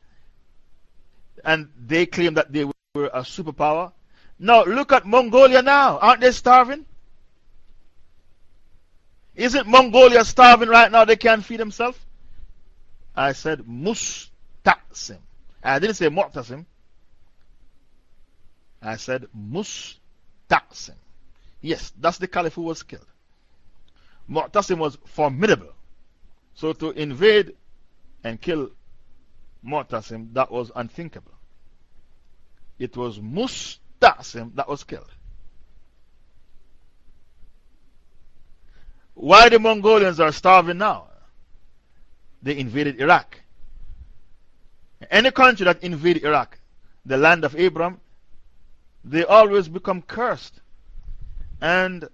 Speaker 1: And they claim that they were a superpower. Now look at Mongolia now. Aren't they starving? Isn't Mongolia starving right now? They can't feed themselves? I said Mustasim. I didn't say Mu'tasim. I said Mustasim. Yes, that's the caliph who was killed. Mu'tasim was formidable. So to invade and kill Mu'tasim, that was unthinkable. It was Mustasim that was killed. Why the Mongolians are starving now? They invaded Iraq. Any country that invaded Iraq, the land of Abraham, they always become cursed. And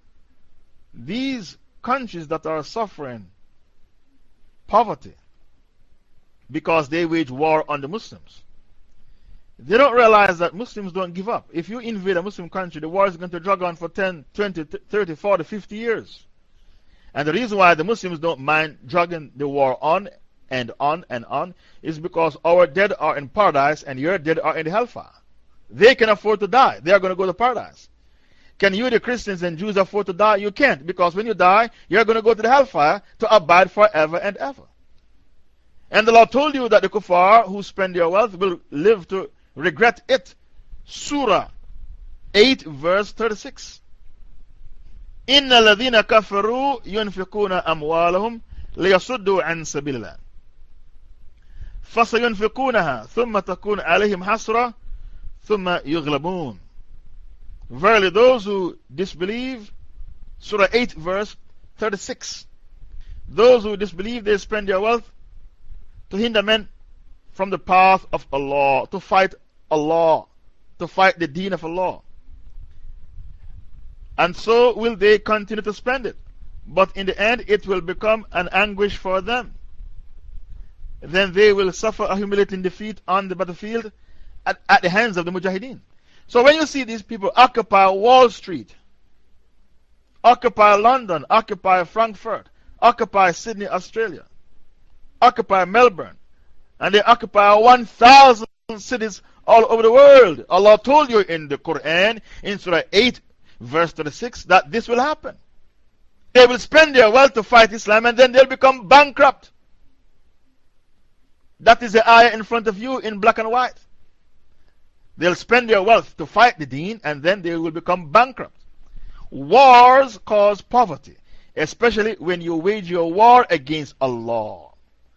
Speaker 1: these countries that are suffering poverty because they wage war on the Muslims, they don't realize that Muslims don't give up. If you invade a Muslim country, the war is going to drag on for 10, 20, 30, 40, 50 years. And the reason why the Muslims don't mind dragging the war on and on and on is because our dead are in paradise and your dead are in hellfire. They can afford to die. They are going to go to paradise. Can you, the Christians and Jews, afford to die? You can't, because when you die, you're going to go to the hellfire to abide forever and ever. And the Lord told you that the kuffar who spend their wealth will live to regret it. Surah 8, verse 36. إن الذين كفروا ينفقون أموالهم ليصدوا عن سبيل الله فسينفقونها ثم تكون عليهم حسرة ثم يغلبون Verily those who disbelieve Surah 8 verse 36 Those who disbelieve they spend their wealth to hinder men from the path of Allah to fight Allah to fight the deen of Allah and so will they continue to spend it. But in the end, it will become an anguish for them. Then they will suffer a humiliating defeat on the battlefield at, at the hands of the Mujahideen. So when you see these people occupy Wall Street, occupy London, occupy Frankfurt, occupy Sydney, Australia, occupy Melbourne, and they occupy 1,000 cities all over the world. Allah told you in the Quran, in Surah 8, verse 36, that this will happen. They will spend their wealth to fight Islam and then they'll become bankrupt. That is the ayah in front of you in black and white. They'll spend their wealth to fight the deen and then they will become bankrupt. Wars cause poverty, especially when you wage your war against Allah.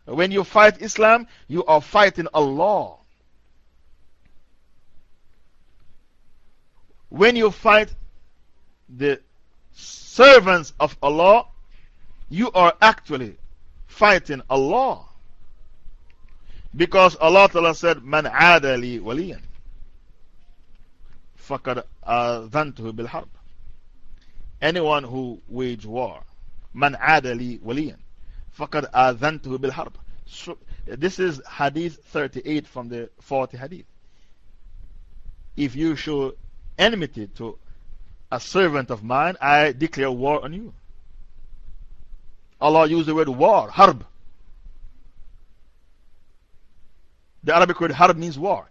Speaker 1: When you fight Islam, you are fighting Allah. When you fight the servants of Allah, you are actually fighting Allah. Because Allah Ta'ala said, Man adali waliyan. فَقَدْ أَذَنْتُهُ بِالْحَرْبِ Anyone who wage war. Man adali waliyan. فَقَدْ أَذَنْتُهُ بِالْحَرْبِ so, This is Hadith 38 from the 40 Hadith. If you show enmity to a servant of mine, I declare war on you. Allah used the word war, harb. The Arabic word harb means war.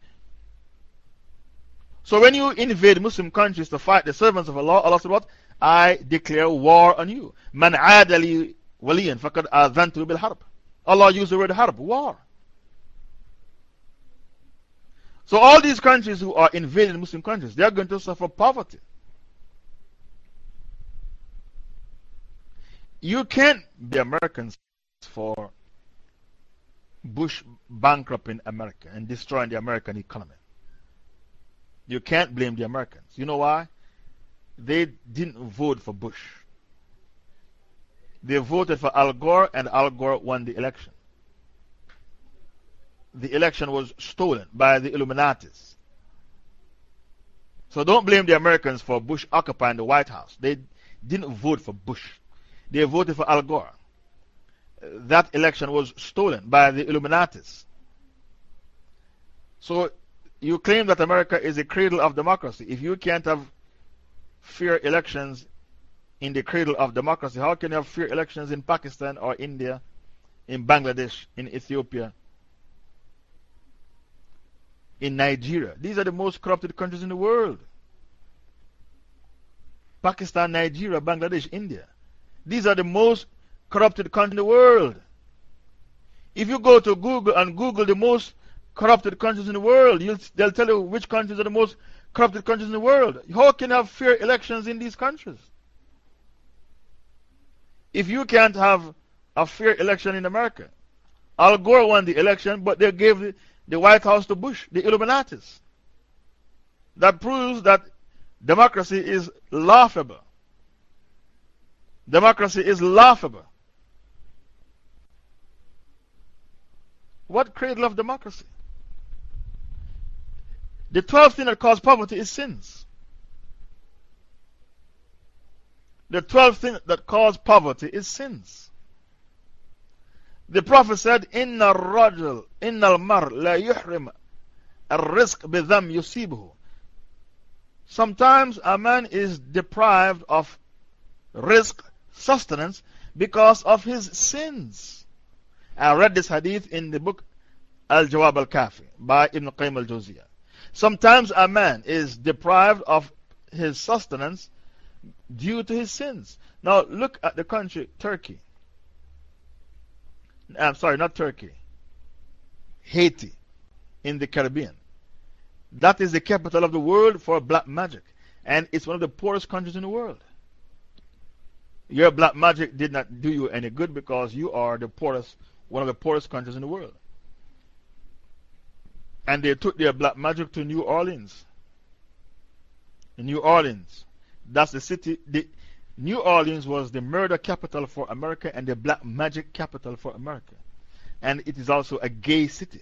Speaker 1: So when you invade Muslim countries to fight the servants of Allah, Allah said what? I declare war on you. Man adali waliyan fakad adhantu bil harb. Allah used the word harb, war. So all these countries who are invading Muslim countries, they are going to suffer poverty. You can't be Americans for Bush bankrupting America and destroying the American economy. You can't blame the Americans. You know why? They didn't vote for Bush. They voted for Al Gore, and Al Gore won the election. The election was stolen by the Illuminatis. So don't blame the Americans for Bush occupying the White House. They didn't vote for Bush, they voted for Al Gore. That election was stolen by the Illuminatis. So you claim that America is a cradle of democracy. If you can't have fair elections in the cradle of democracy, how can you have fair elections in Pakistan or India, in Bangladesh, in Ethiopia, in Nigeria? These are the most corrupted countries in the world. Pakistan, Nigeria, Bangladesh, India. These are the most corrupted countries in the world. If you go to Google and Google the most corrupted countries in the world. You'll, they'll tell you which countries are the most corrupted countries in the world. How can you have fair elections in these countries? If you can't have a fair election in America, Al Gore won the election, but they gave the, the White House to Bush, the Illuminatis. That proves that democracy is laughable. Democracy is laughable. What cradle of democracy? The 12th thing that causes poverty is sins. The 12th thing that causes poverty is sins. The Prophet said, Inna rajul, inna al-mar la yuhrim al-rizq bidham yusibuhu. Sometimes a man is deprived of rizq, sustenance, because of his sins. I read this hadith in the book Al Jawab al Kafi by Ibn Qayyim al Jawziyah. Sometimes a man is deprived of his sustenance due to his sins. Now, look at the country, Turkey. Uh, I'm sorry, not Turkey. Haiti in the Caribbean. That is the capital of the world for black magic. And it's one of the poorest countries in the world. Your black magic did not do you any good because you are the poorest, one of the poorest countries in the world. And they took their black magic to New Orleans. New Orleans. That's the city. The, New Orleans was the murder capital for America and the black magic capital for America. And it is also a gay city.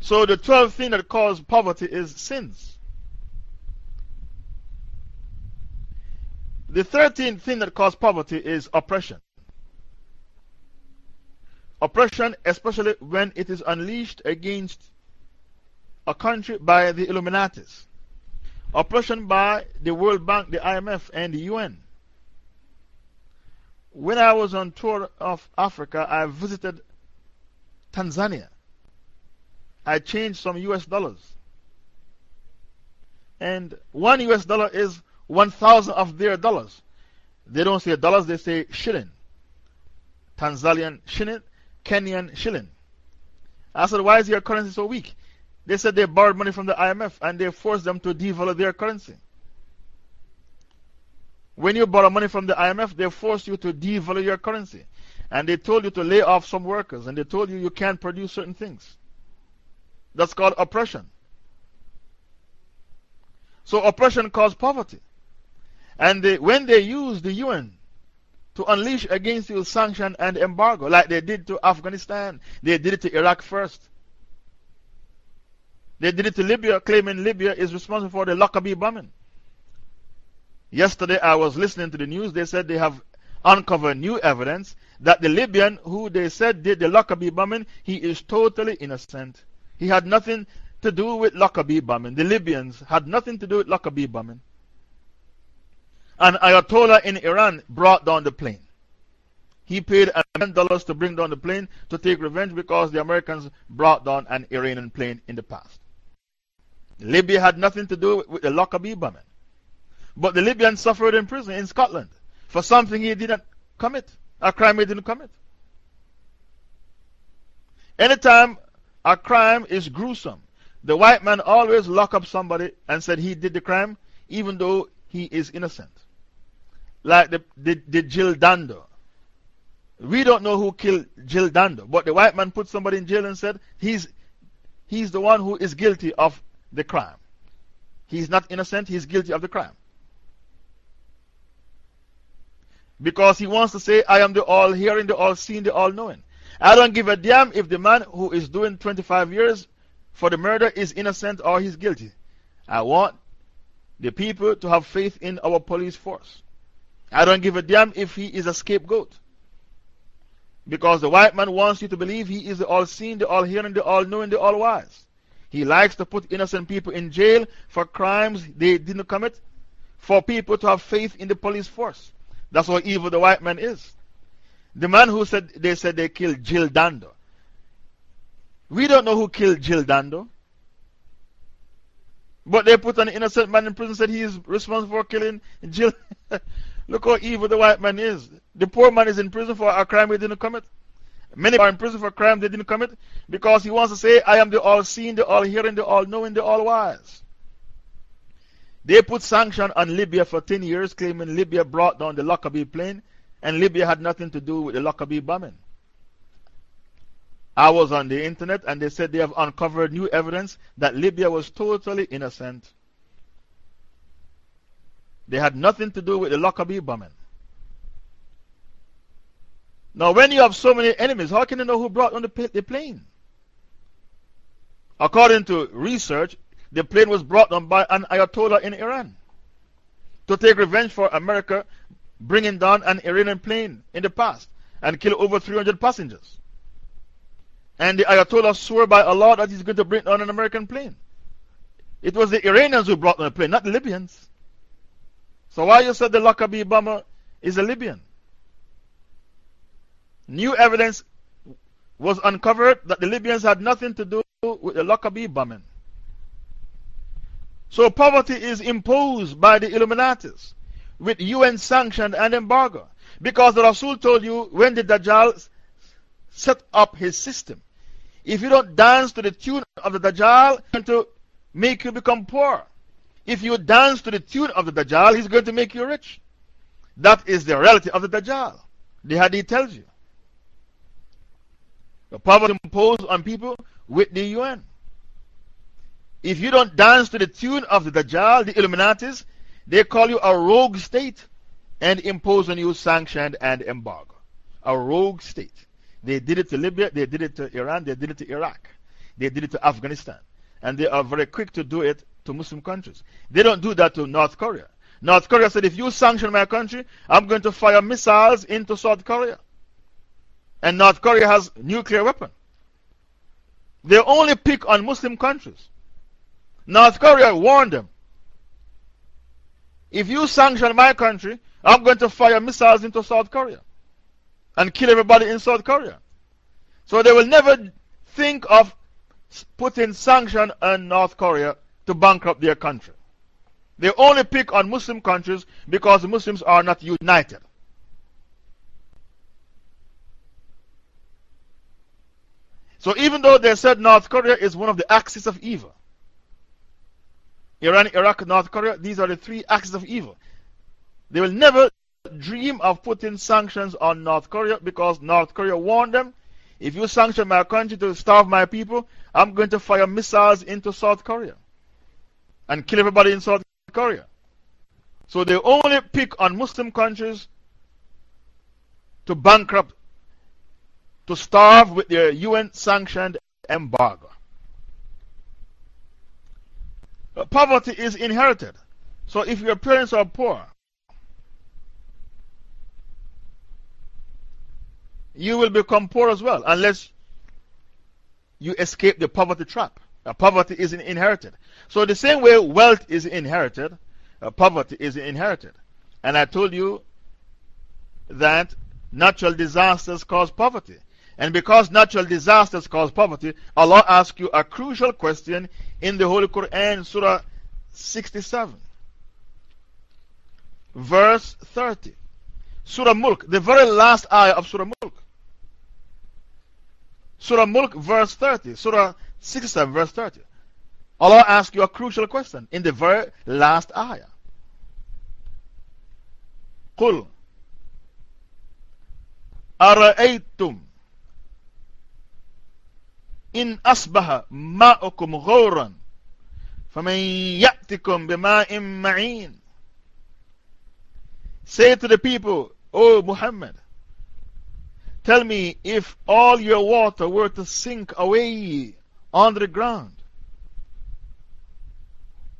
Speaker 1: So, the 12th thing that causes poverty is sins. The 13th thing that causes poverty is oppression. Oppression, especially when it is unleashed against a country by the Illuminatis. Oppression by the World Bank, the IMF, and the UN. When I was on tour of Africa, I visited Tanzania. I changed some US dollars. And one US dollar is 1,000 of their dollars. They don't say dollars, they say shilling. Tanzanian shilling Kenyan shilling. I said, Why is your currency so weak? They said they borrowed money from the IMF and they forced them to devalue their currency. When you borrow money from the IMF, they force you to devalue your currency. And they told you to lay off some workers and they told you you can't produce certain things. That's called oppression. So, oppression caused poverty. And they, when they use the UN to unleash against you sanction and embargo, like they did to Afghanistan. They did it to Iraq first. They did it to Libya, claiming Libya is responsible for the Lockerbie bombing. Yesterday, I was listening to the news. They said they have uncovered new evidence that the Libyan who they said did the Lockerbie bombing, he is totally innocent. He had nothing to do with Lockerbie bombing. The Libyans had nothing to do with Lockerbie bombing. An Ayatollah in Iran brought down the plane. He paid a million dollars to bring down the plane to take revenge because the Americans brought down an Iranian plane in the past. Libya had nothing to do with the Lockerbie bombing. But the Libyan suffered in prison in Scotland for something he didn't commit, a crime he didn't commit. Anytime a crime is gruesome, the white man always lock up somebody and said he did the crime, even though he is innocent. Like the, the, the Jill Dando. We don't know who killed Jill Dando, but the white man put somebody in jail and said he's, he's the one who is guilty of the crime. He's not innocent, he's guilty of the crime. Because he wants to say, I am the all hearing, the all seeing, the all knowing. I don't give a damn if the man who is doing 25 years for the murder is innocent or he's guilty. I want the people to have faith in our police force. I don't give a damn if he is a scapegoat. Because the white man wants you to believe he is the all seeing, the all hearing, the all knowing, the all wise. He likes to put innocent people in jail for crimes they didn't commit, for people to have faith in the police force. That's how evil the white man is. The man who said they said they killed Jill Dando. We don't know who killed Jill Dando. But they put an innocent man in prison said he is responsible for killing Jill. (laughs) Look how evil the white man is. The poor man is in prison for a crime he didn't commit. Many are in prison for a crime they didn't commit because he wants to say, I am the all seeing, the all hearing, the all knowing, the all wise. They put sanction on Libya for 10 years, claiming Libya brought down the Lockerbie plane and Libya had nothing to do with the Lockerbie bombing. I was on the internet and they said they have uncovered new evidence that Libya was totally innocent. They had nothing to do with the Lockerbie bombing. Now, when you have so many enemies, how can you know who brought on the, the plane? According to research, the plane was brought on by an Ayatollah in Iran to take revenge for America bringing down an Iranian plane in the past and kill over 300 passengers. And the Ayatollah swore by Allah that he's going to bring down an American plane. It was the Iranians who brought down the plane, not the Libyans. So why you said the Lockerbie bomber is a Libyan? New evidence was uncovered that the Libyans had nothing to do with the Lockerbie bombing. So poverty is imposed by the Illuminatis with UN sanction and embargo. Because the Rasul told you when the Dajjal set up his system, if you don't dance to the tune of the Dajjal, he's going to make you become poor. If you dance to the tune of the Dajjal, he's going to make you rich. That is the reality of the Dajjal. The Hadith tells you. The poverty imposed on people with the UN. If you don't dance to the tune of the Dajjal, the Illuminatis, they call you a rogue state and impose on you sanction and embargo. A rogue state. They did it to Libya, they did it to Iran, they did it to Iraq, they did it to Afghanistan. And they are very quick to do it to Muslim countries. They don't do that to North Korea. North Korea said, if you sanction my country, I'm going to fire missiles into South Korea. And North Korea has nuclear weapon. They only pick on Muslim countries. North Korea warned them if you sanction my country, I'm going to fire missiles into South Korea and kill everybody in South Korea. So they will never think of putting sanction on North Korea to bankrupt their country. They only pick on Muslim countries because Muslims are not united. So even though they said North Korea is one of the axis of evil, Iran, Iraq, North Korea, these are the three axes of evil. They will never dream of putting sanctions on North Korea because North Korea warned them if you sanction my country to starve my people, I'm going to fire missiles into South Korea and kill everybody in South Korea. So they only pick on Muslim countries to bankrupt, to starve with their UN sanctioned embargo. Uh, poverty is inherited. So if your parents are poor, you will become poor as well unless you escape the poverty trap. Uh, poverty is inherited. So, the same way wealth is inherited, uh, poverty is inherited. And I told you that natural disasters cause poverty. And because natural disasters cause poverty, Allah asks you a crucial question in the Holy Quran, Surah 67, verse 30. Surah Mulk, the very last ayah of Surah Mulk. Surah Mulk, verse 30. Surah 67, verse 30. Allah asks you a crucial question in the very last ayah. قل أرأيتم إن أصبح ماؤكم غورا فمن يأتكم بماء معين Say to the people, O Muhammad, tell me if all your water were to sink away on the ground,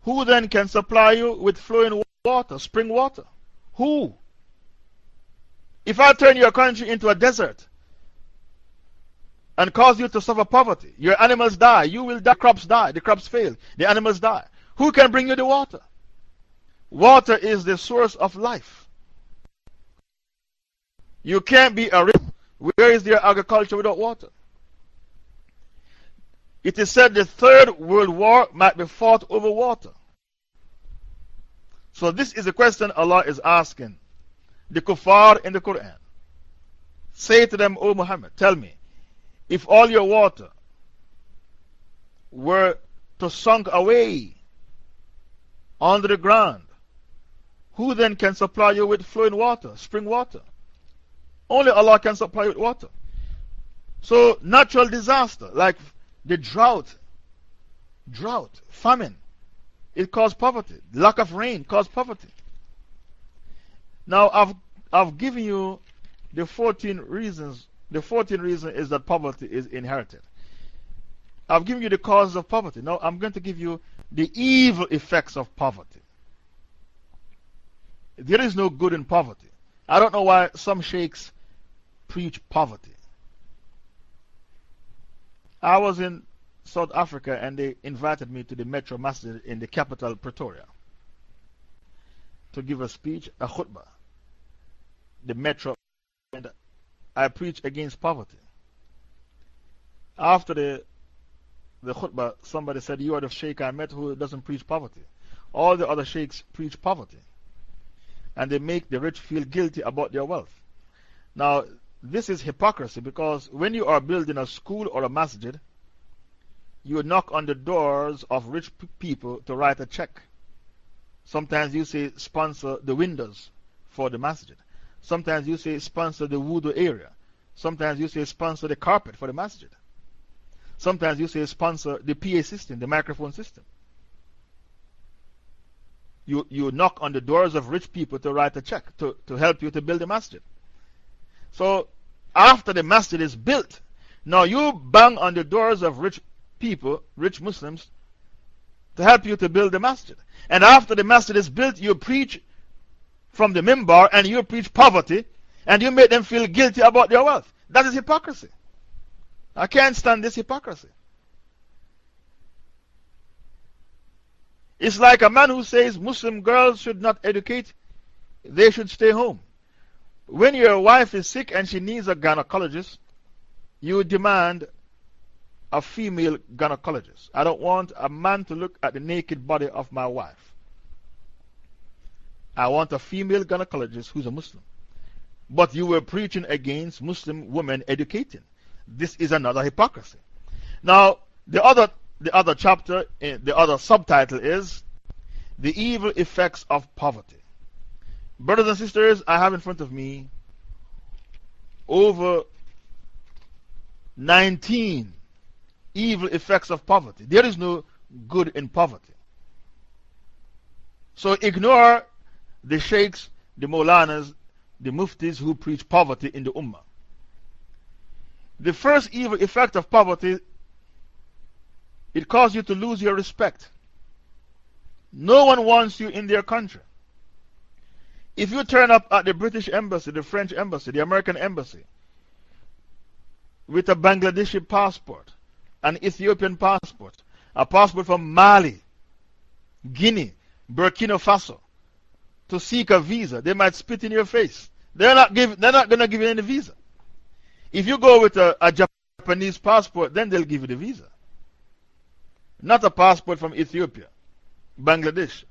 Speaker 1: who then can supply you with flowing water, spring water? Who? If I turn your country into a desert and cause you to suffer poverty, your animals die, you will die, crops die, the crops fail, the animals die. Who can bring you the water? Water is the source of life. You can't be a river. Where is there agriculture without water? It is said the Third World War might be fought over water. So, this is the question Allah is asking the kuffar in the Quran. Say to them, O Muhammad, tell me, if all your water were to sunk away under the ground, who then can supply you with flowing water, spring water? Only Allah can supply you with water. So, natural disaster like the drought, drought, famine, it caused poverty. Lack of rain caused poverty. Now, I've, I've given you the 14 reasons. The 14 reason is that poverty is inherited. I've given you the causes of poverty. Now, I'm going to give you the evil effects of poverty. There is no good in poverty. I don't know why some sheikhs preach poverty. I was in South Africa and they invited me to the Metro Masjid in the capital, Pretoria, to give a speech, a khutbah. The Metro, and I preach against poverty. After the, the khutbah, somebody said, You are the sheikh I met who doesn't preach poverty. All the other sheikhs preach poverty. And they make the rich feel guilty about their wealth. Now, this is hypocrisy because when you are building a school or a masjid, you knock on the doors of rich people to write a check. Sometimes you say, sponsor the windows for the masjid. Sometimes you say, sponsor the wudu area. Sometimes you say, sponsor the carpet for the masjid. Sometimes you say, sponsor the PA system, the microphone system. You, you knock on the doors of rich people to write a check to, to help you to build a masjid. So, after the masjid is built, now you bang on the doors of rich people, rich Muslims, to help you to build the masjid. And after the masjid is built, you preach from the mimbar and you preach poverty and you make them feel guilty about their wealth. That is hypocrisy. I can't stand this hypocrisy. It's like a man who says Muslim girls should not educate, they should stay home. When your wife is sick and she needs a gynecologist, you demand a female gynecologist. I don't want a man to look at the naked body of my wife. I want a female gynecologist who's a Muslim. But you were preaching against Muslim women educating. This is another hypocrisy. Now, the other, the other chapter, eh, the other subtitle is The Evil Effects of Poverty. Brothers and sisters, I have in front of me over 19 evil effects of poverty. There is no good in poverty. So ignore the sheikhs, the molanas, the muftis who preach poverty in the ummah. The first evil effect of poverty, it causes you to lose your respect. No one wants you in their country. If you turn up at the British Embassy, the French Embassy, the American Embassy, with a Bangladeshi passport, an Ethiopian passport, a passport from Mali, Guinea, Burkina Faso, to seek a visa, they might spit in your face. they're not, give, they're not going to give you any visa. If you go with a, a Japanese passport, then they'll give you the visa. Not a passport from Ethiopia, Bangladesh,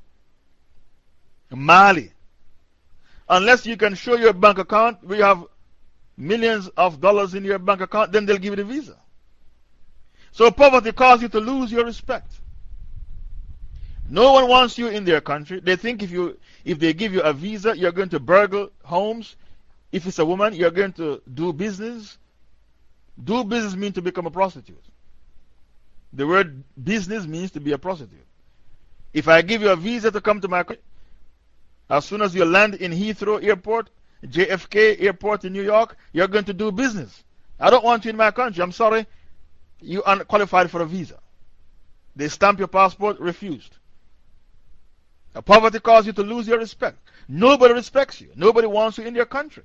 Speaker 1: Mali. Unless you can show your bank account, we have millions of dollars in your bank account, then they'll give you the visa. So poverty causes you to lose your respect. No one wants you in their country. They think if, you, if they give you a visa, you're going to burgle homes. If it's a woman, you're going to do business. Do business means to become a prostitute. The word business means to be a prostitute. If I give you a visa to come to my country, as soon as you land in Heathrow Airport, JFK Airport in New York, you're going to do business. I don't want you in my country. I'm sorry. You aren't qualified for a visa. They stamp your passport, refused. Poverty causes you to lose your respect. Nobody respects you. Nobody wants you in their country.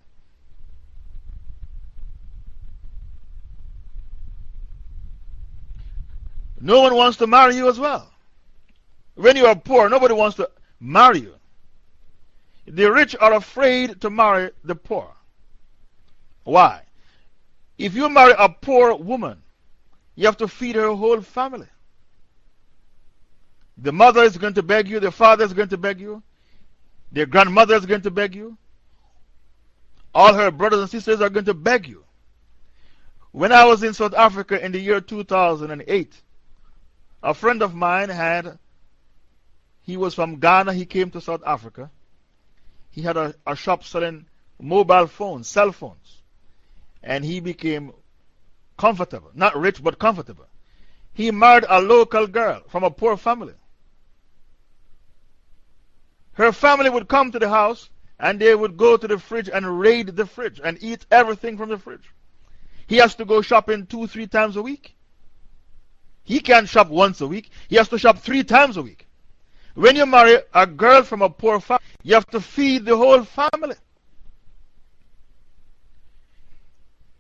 Speaker 1: No one wants to marry you as well. When you are poor, nobody wants to marry you. The rich are afraid to marry the poor. Why? If you marry a poor woman, you have to feed her whole family. The mother is going to beg you, the father is going to beg you, their grandmother is going to beg you, all her brothers and sisters are going to beg you. When I was in South Africa in the year 2008, a friend of mine had, he was from Ghana, he came to South Africa. He had a, a shop selling mobile phones, cell phones. And he became comfortable. Not rich, but comfortable. He married a local girl from a poor family. Her family would come to the house and they would go to the fridge and raid the fridge and eat everything from the fridge. He has to go shopping two, three times a week. He can't shop once a week, he has to shop three times a week. When you marry a girl from a poor family, you have to feed the whole family.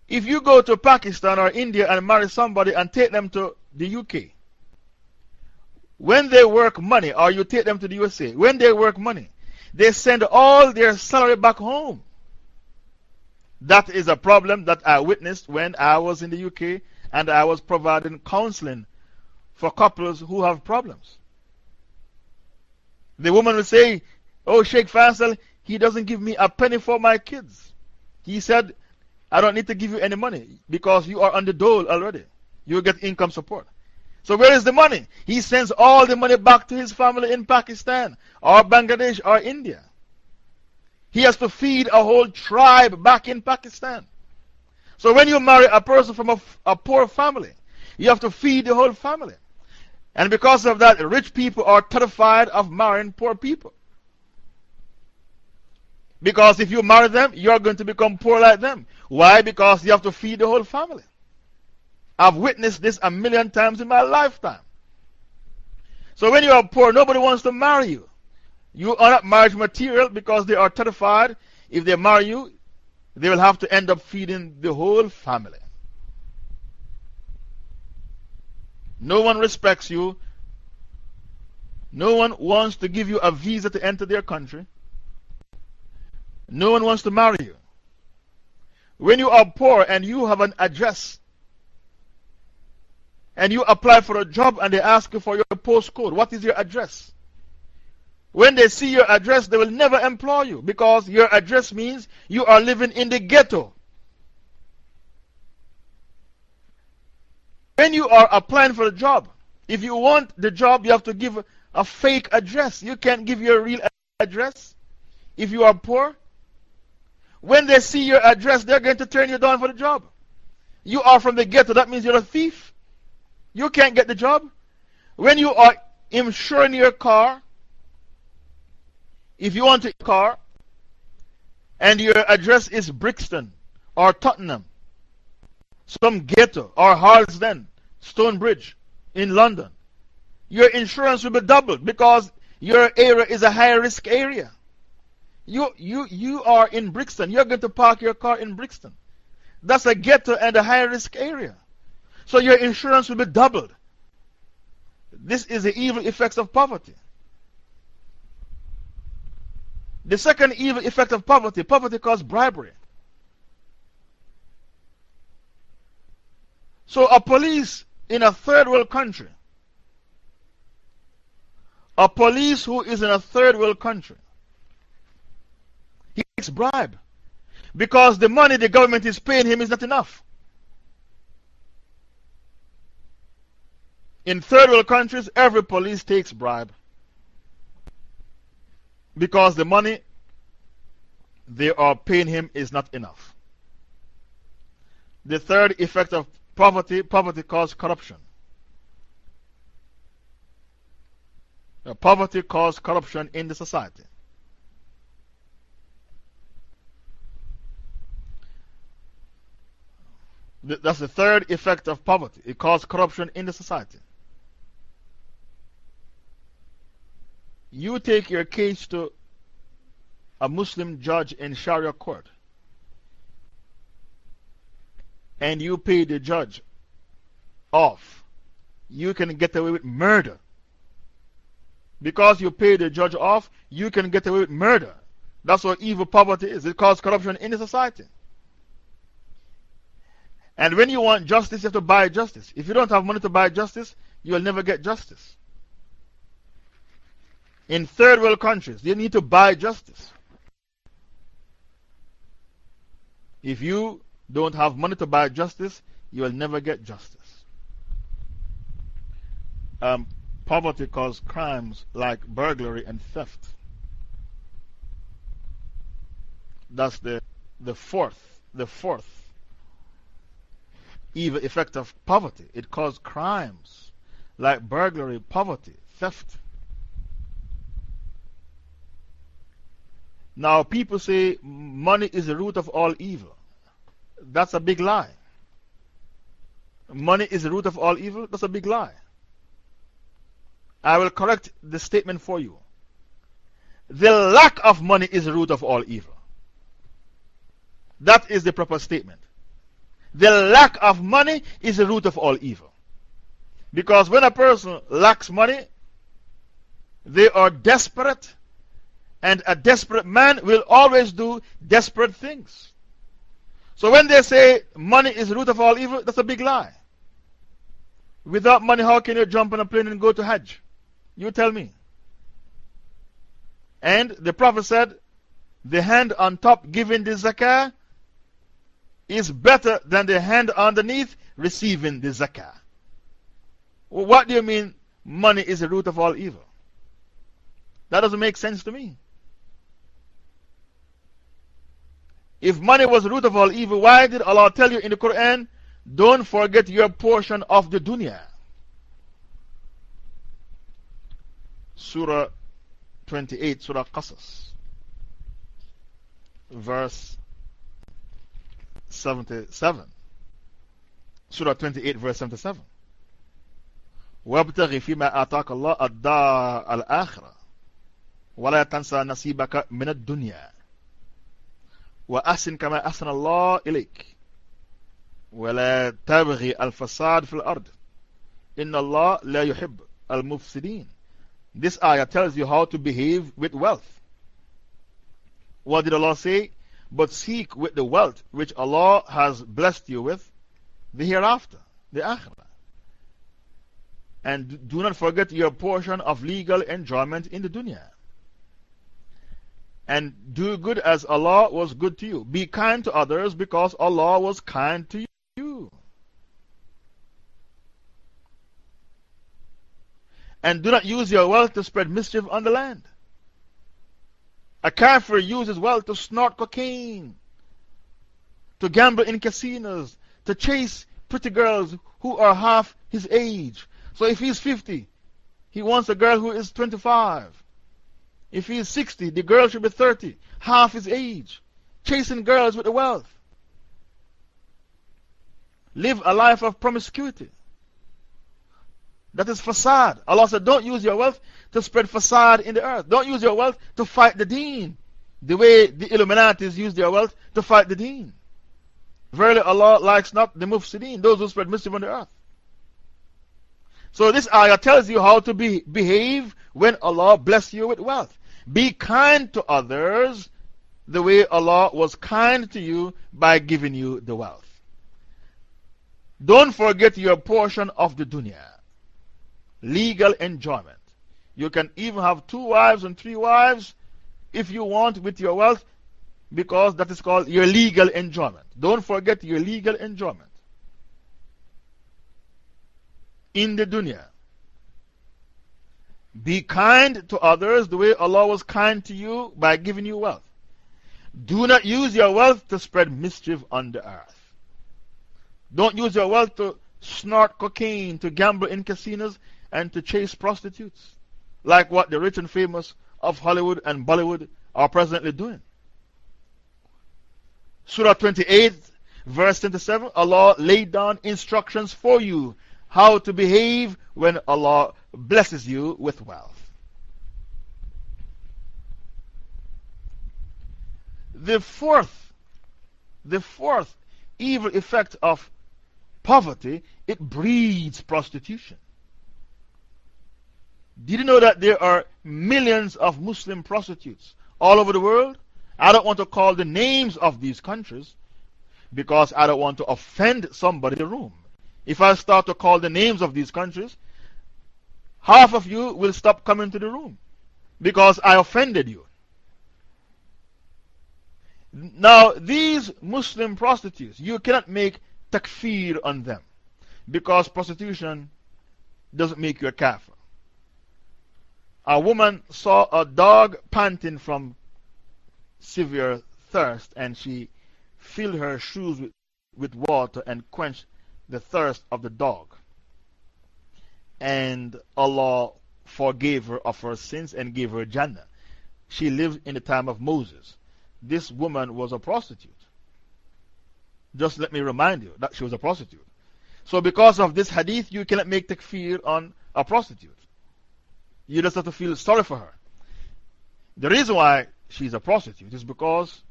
Speaker 1: If you go to Pakistan or India and marry somebody and take them to the UK, when they work money, or you take them to the USA, when they work money, they send all their salary back home. That is a problem that I witnessed when I was in the UK and I was providing counseling for couples who have problems. The woman will say, Oh, Sheikh Faisal, he doesn't give me a penny for my kids. He said, I don't need to give you any money because you are on the dole already. You get income support. So, where is the money? He sends all the money back to his family in Pakistan or Bangladesh or India. He has to feed a whole tribe back in Pakistan. So, when you marry a person from a, a poor family, you have to feed the whole family. And because of that, rich people are terrified of marrying poor people. Because if you marry them, you're going to become poor like them. Why? Because you have to feed the whole family. I've witnessed this a million times in my lifetime. So when you are poor, nobody wants to marry you. You are not marriage material because they are terrified if they marry you, they will have to end up feeding the whole family. No one respects you. No one wants to give you a visa to enter their country. No one wants to marry you. When you are poor and you have an address and you apply for a job and they ask you for your postcode, what is your address? When they see your address, they will never employ you because your address means you are living in the ghetto. When you are applying for a job, if you want the job, you have to give a fake address. You can't give your real address if you are poor. When they see your address, they're going to turn you down for the job. You are from the ghetto, that means you're a thief. You can't get the job. When you are insuring your car, if you want a car and your address is Brixton or Tottenham, some ghetto or Harlesden, Stonebridge in London, your insurance will be doubled because your area is a high risk area. You, you, you are in Brixton. You're going to park your car in Brixton. That's a ghetto and a high risk area. So your insurance will be doubled. This is the evil effects of poverty. The second evil effect of poverty poverty causes bribery. So, a police in a third world country, a police who is in a third world country, he takes bribe because the money the government is paying him is not enough. In third world countries, every police takes bribe because the money they are paying him is not enough. The third effect of poverty poverty causes corruption. Uh, poverty causes corruption in the society. That's the third effect of poverty. It causes corruption in the society. You take your case to a Muslim judge in Sharia court and you pay the judge off, you can get away with murder. Because you pay the judge off, you can get away with murder. That's what evil poverty is. It causes corruption in the society. And when you want justice, you have to buy justice. If you don't have money to buy justice, you will never get justice. In third world countries, you need to buy justice. If you don't have money to buy justice, you will never get justice. Um, poverty causes crimes like burglary and theft. That's the, the fourth, the fourth evil effect of poverty. It causes crimes like burglary, poverty, theft. Now, people say money is the root of all evil. That's a big lie. Money is the root of all evil. That's a big lie. I will correct the statement for you. The lack of money is the root of all evil. That is the proper statement. The lack of money is the root of all evil. Because when a person lacks money, they are desperate, and a desperate man will always do desperate things. So when they say money is the root of all evil, that's a big lie. Without money, how can you jump on a plane and go to Hajj? You tell me. And the Prophet said, the hand on top giving the zakah is better than the hand underneath receiving the zakah. What do you mean money is the root of all evil? That doesn't make sense to me. If money was the root of all evil, why did Allah tell you in the Quran, don't forget your portion of the dunya? Surah 28, Surah Qasas, verse 77. Surah 28, verse 77. وابتغ فيما آتاك الله الدار الآخرة ولا تنسى نصيبك من الدنيا وأحسن كما أحسن الله إليك ولا تبغي الفساد في الأرض إن الله لا يحب المفسدين This ayah tells you how to behave with wealth. What did Allah say? But seek with the wealth which Allah has blessed you with the hereafter, the akhirah. And do not forget your portion of legal enjoyment in the dunya and do good as Allah was good to you. Be kind to others because Allah was kind to you. And do not use your wealth to spread mischief on the land. A kafir uses wealth to snort cocaine, to gamble in casinos, to chase pretty girls who are half his age. So if he's 50, he wants a girl who is 25. If he is 60, the girl should be 30, half his age, chasing girls with the wealth. Live a life of promiscuity. That is fasad. Allah said, Don't use your wealth to spread fasad in the earth. Don't use your wealth to fight the deen. The way the Illuminatis use their wealth to fight the deen. Verily, Allah likes not the mufsideen, those who spread mischief on the earth. So, this ayah tells you how to be, behave when Allah bless you with wealth. Be kind to others the way Allah was kind to you by giving you the wealth. Don't forget your portion of the dunya. Legal enjoyment. You can even have two wives and three wives if you want with your wealth because that is called your legal enjoyment. Don't forget your legal enjoyment. In the dunya. Be kind to others the way Allah was kind to you by giving you wealth. Do not use your wealth to spread mischief on the earth. Don't use your wealth to snort cocaine, to gamble in casinos, and to chase prostitutes, like what the rich and famous of Hollywood and Bollywood are presently doing. Surah 28, verse 27 Allah laid down instructions for you how to behave when Allah blesses you with wealth. The fourth, the fourth evil effect of poverty, it breeds prostitution. Did you know that there are millions of Muslim prostitutes all over the world? I don't want to call the names of these countries because I don't want to offend somebody in the room. If I start to call the names of these countries, half of you will stop coming to the room because I offended you. Now, these Muslim prostitutes, you cannot make takfir on them because prostitution doesn't make you a kafir. A woman saw a dog panting from severe thirst and she filled her shoes with, with water and quenched the thirst of the dog. And Allah forgave her of her sins and gave her Jannah. She lived in the time of Moses this woman was a prostitute. Just let me remind you that she was a prostitute. So, because of this hadith, you cannot make takfir on a prostitute. You just have to feel sorry for her. The reason why she's a prostitute is because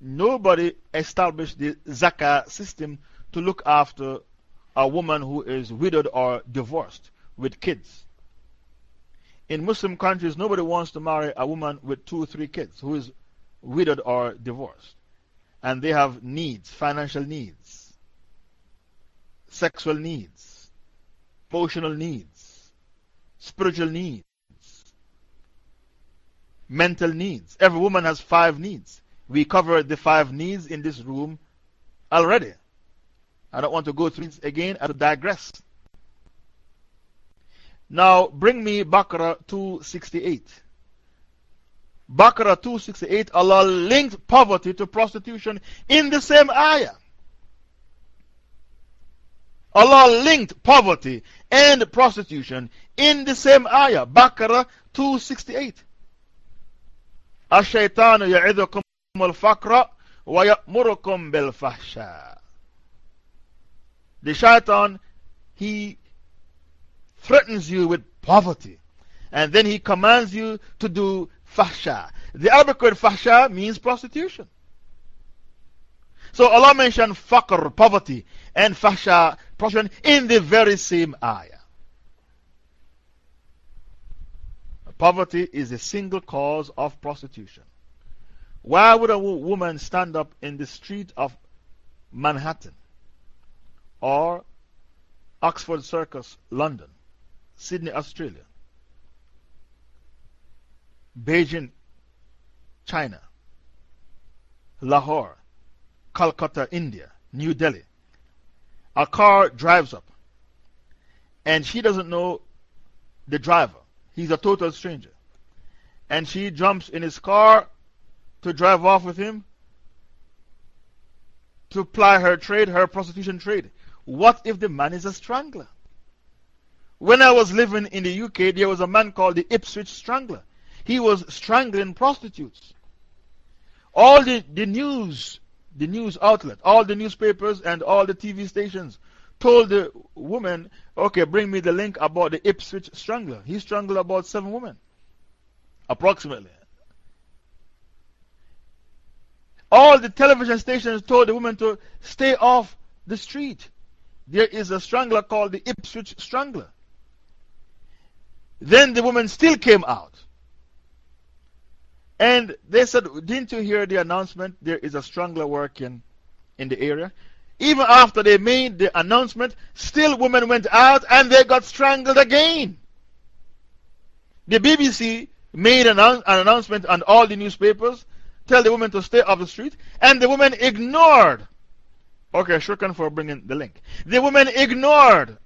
Speaker 1: nobody established the zakah system to look after a woman who is widowed or divorced with kids. In Muslim countries, nobody wants to marry a woman with two or three kids who is widowed or divorced. And they have needs, financial needs, sexual needs, emotional needs, spiritual needs, mental needs. Every woman has five needs. We covered the five needs in this room already. I don't want to go through it again, I'll digress. Now bring me Baqarah 268. Baqarah 268, Allah linked poverty to prostitution in the same ayah. Allah linked poverty and prostitution in the same ayah. Baqarah 268. الشيطان يعظكم الفقر ويأمركم بالفحشاء. The shaitan, he threatens you with poverty. And then he commands you to do fahsha. The Arabic word fahsha means prostitution. So Allah mentioned faqr, poverty, and fahsha, prostitution, in the very same ayah. Poverty is a single cause of prostitution. Why would a woman stand up in the street of Manhattan or Oxford Circus, London, Sydney, Australia, Beijing, China, Lahore, Calcutta, India, New Delhi. A car drives up, and she doesn't know the driver. He's a total stranger. And she jumps in his car to drive off with him to ply her trade, her prostitution trade. What if the man is a strangler? When I was living in the UK, there was a man called the Ipswich Strangler. He was strangling prostitutes. All the, the news, the news outlet, all the newspapers and all the TV stations told the woman, okay, bring me the link about the Ipswich Strangler. He strangled about seven women, approximately. All the television stations told the woman to stay off the street. There is a strangler called the Ipswich Strangler. Then the woman still came out And they said, Didn't you hear the announcement? There is a strangler working in the area. Even after they made the announcement, still women went out and they got strangled again. The BBC made an, an announcement on all the newspapers, tell the woman to stay off the street, and the woman ignored. Okay, shukran for bringing the link. The woman ignored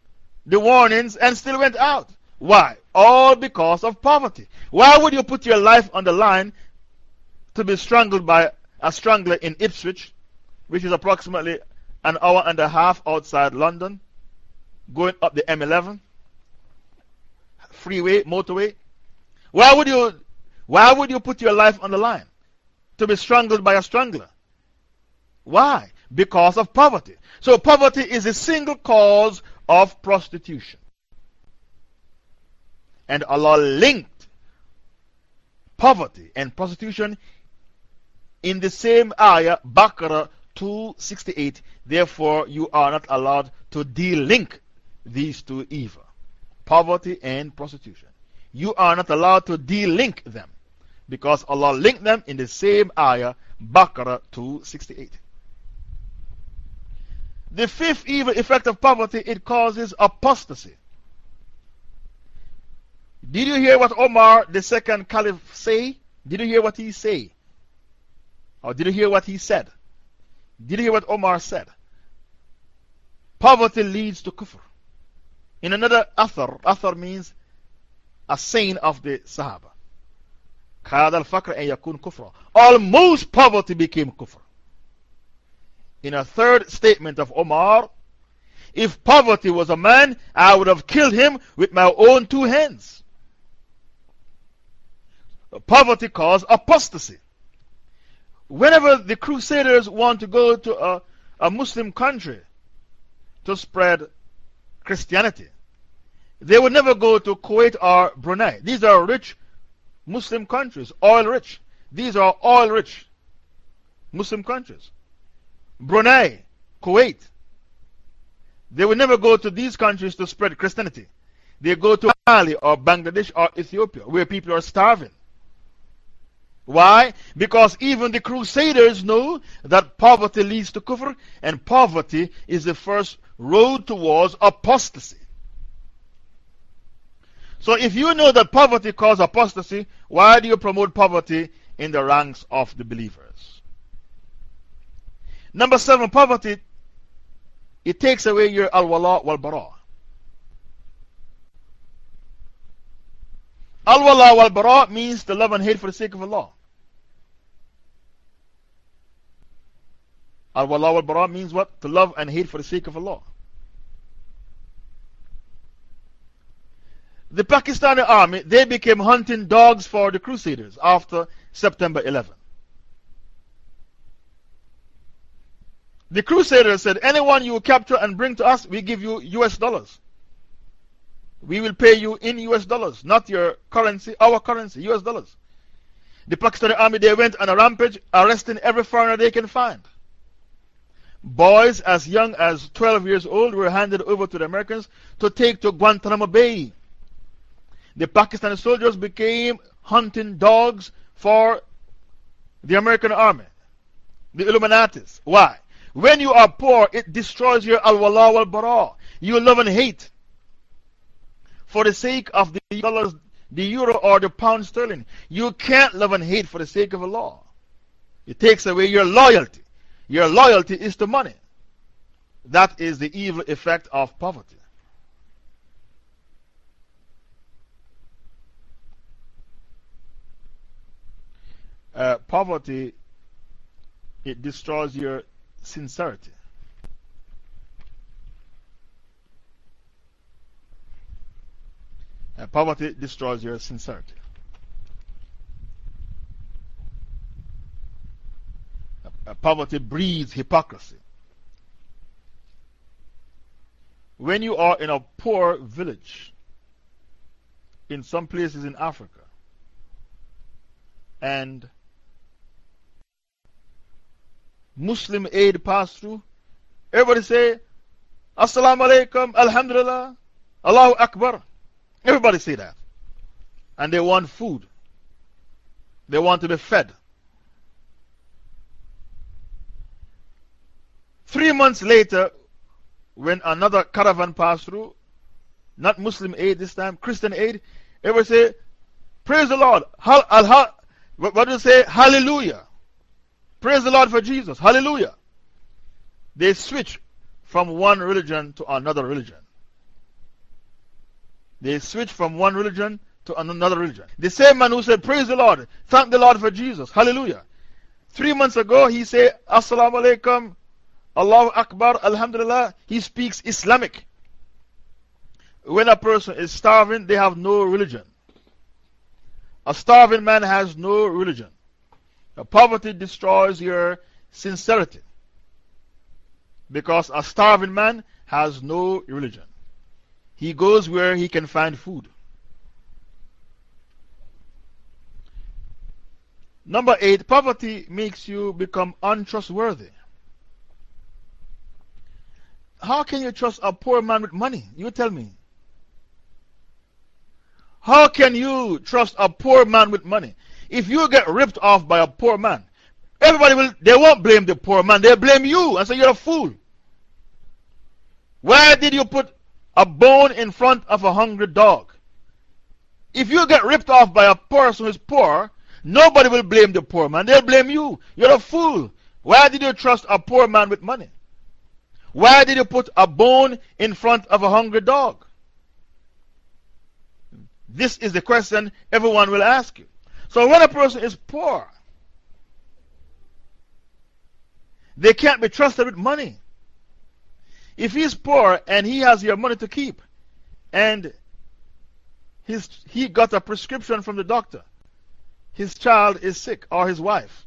Speaker 1: the warnings and still went out. Why? All because of poverty. Why would you put your life on the line to be strangled by a strangler in Ipswich, which is approximately an hour and a half outside London, going up the M11, freeway, motorway? Why would you, why would you put your life on the line to be strangled by a strangler? Why? Because of poverty. So, poverty is a single cause of prostitution. And Allah linked poverty and prostitution in the same ayah, Baqarah 268. Therefore, you are not allowed to de-link these two evil poverty and prostitution you are not allowed to de-link them because Allah linked them in the same ayah, Baqarah 268. The fifth evil effect of poverty, it causes apostasy. Did you hear what Omar, the second caliph, say? Did you hear what he say? Or did you hear what he said? Did you hear what Omar said? Poverty leads to kufr. In another athar, athar means a saying of the Sahaba. كاد الفقر أن يكون كفرا. Almost poverty became kufr. In a third statement of Omar, if poverty was a man, I would have killed him with my own two hands. Poverty caused apostasy. Whenever the Crusaders want to go to a, a Muslim country to spread Christianity, they would never go to Kuwait or Brunei. These are rich Muslim countries, oil rich. These are oil rich Muslim countries. Brunei, Kuwait. They will never go to these countries to spread Christianity. They go to Mali or Bangladesh or Ethiopia where people are starving. Why? Because even the Crusaders know that poverty leads to kufr and poverty is the first road towards apostasy. So if you know that poverty causes apostasy, why do you promote poverty in the ranks of the believers? Number seven, poverty, it takes away your al wala wal bara. Al wala wal bara means the love and hate for the sake of Allah. Al wala wal bara means what? To love and hate for the sake of Allah. The Pakistani army, they became hunting dogs for the Crusaders after September 11. The Crusaders said, Anyone you capture and bring to us, we give you US dollars. We will pay you in US dollars, not your currency, our currency, US dollars. The Pakistani army, they went on a rampage, arresting every foreigner they can find. Boys as young as 12 years old were handed over to the Americans to take to Guantanamo Bay the Pakistani soldiers became hunting dogs for the American army, the Illuminatis. Why? When you are poor, it destroys your al wala wal bara. You love and hate for the sake of the dollars, the euro, or the pound sterling. You can't love and hate for the sake of Allah. It takes away your loyalty. Your loyalty is to money. That is the evil effect of poverty. Uh, poverty, it destroys your sincerity. Uh, poverty destroys your sincerity. Uh, poverty breeds hypocrisy. When you are in a poor village, in some places in Africa, and Muslim aid pass through, everybody say, Assalamu alaikum, Alhamdulillah, Allahu Akbar. Everybody say that. And they want food. They want to be fed. Three months later, when another caravan passed through, not Muslim aid this time, Christian aid, everybody say, Praise the Lord. Hal, al, what, what do you say? Hallelujah. Praise the Lord for Jesus. Hallelujah. They switch from one religion to another religion. They switch from one religion to another religion. The same man who said, Praise the Lord, thank the Lord for Jesus, hallelujah. Three months ago, he said, Assalamu alaikum, Allahu Akbar, Alhamdulillah. He speaks Islamic. When a person is starving, they have no religion. A starving man has no religion. Poverty destroys your sincerity. Because a starving man has no religion. He goes where he can find food. Number eight, poverty makes you become untrustworthy. How can you trust a poor man with money? You tell me. How can you trust a poor man with money? If you get ripped off by a poor man, everybody will, they won't blame the poor man, they blame you and say you're a fool. Why did you put a bone in front of a hungry dog? If you get ripped off by a person who is poor, nobody will blame the poor man, they'll blame you. You're a fool. Why did you trust a poor man with money? Why did you put a bone in front of a hungry dog? This is the question everyone will ask you. So when a person is poor, they can't be trusted with money. If he's poor and he has your money to keep, and his, he got a prescription from the doctor, his child is sick or his wife,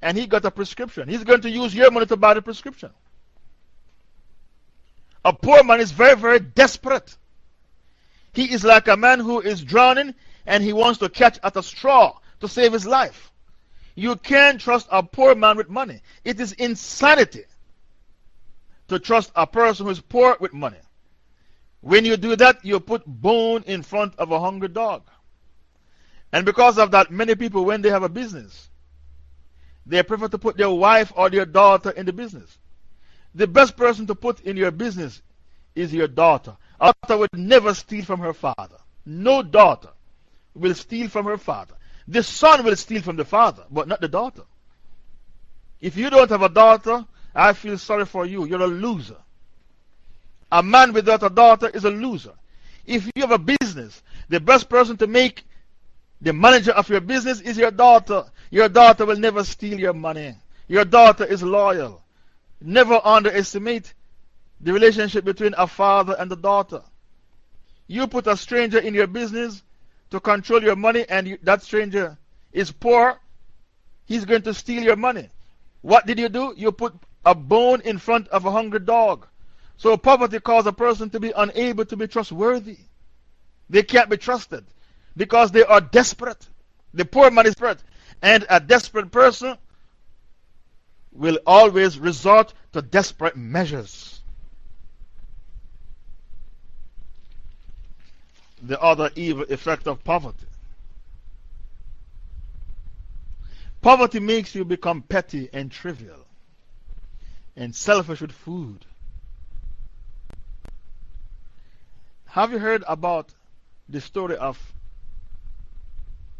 Speaker 1: and he got a prescription, he's going to use your money to buy the prescription. A poor man is very, very desperate. He is like a man who is drowning and he wants to catch at a straw to save his life. You can't trust a poor man with money. It is insanity to trust a person who is poor with money. When you do that, you put bone in front of a hungry dog. And because of that, many people, when they have a business, they prefer to put their wife or their daughter in the business. The best person to put in your business is your daughter. A daughter would never steal from her father. No daughter will steal from her father. The son will steal from the father, but not the daughter. If you don't have a daughter, I feel sorry for you. You're a loser. A man without a daughter is a loser. If you have a business, the best person to make the manager of your business is your daughter. Your daughter will never steal your money. Your daughter is loyal. Never underestimate the relationship between a father and a daughter. You put a stranger in your business to control your money, and you, that stranger is poor, he's going to steal your money. What did you do? You put a bone in front of a hungry dog. So poverty causes a person to be unable to be trustworthy. They can't be trusted because they are desperate. The poor man is desperate. And a desperate person will always resort to desperate measures. The other evil effect of poverty. Poverty makes you become petty and trivial and selfish with food. Have you heard about the story of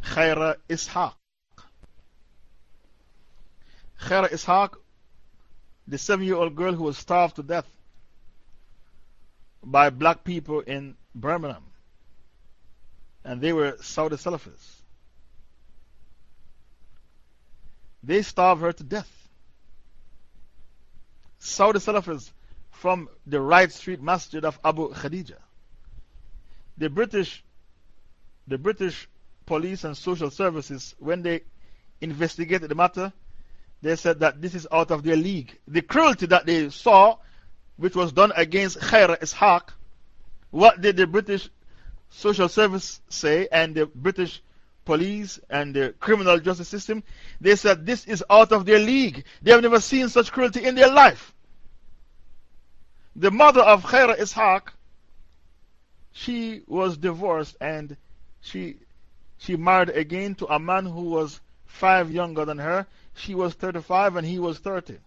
Speaker 1: Khyra Ishaq? Khyra Ishaq, the seven year old girl who was starved to death by black people in Birmingham. And they were Saudi Salafis. They starved her to death. Saudi Salafis from the Wright Street Masjid of Abu Khadija. The British, the British police and social services, when they investigated the matter, they said that this is out of their league. The cruelty that they saw, which was done against Khair Ishaq, what did the British social service say and the British police and the criminal justice system? They said this is out of their league. They have never seen such cruelty in their life. The mother of Khyra Ishaq, she was divorced and she she married again to a man who was five younger than her. She was 35 and he was 30.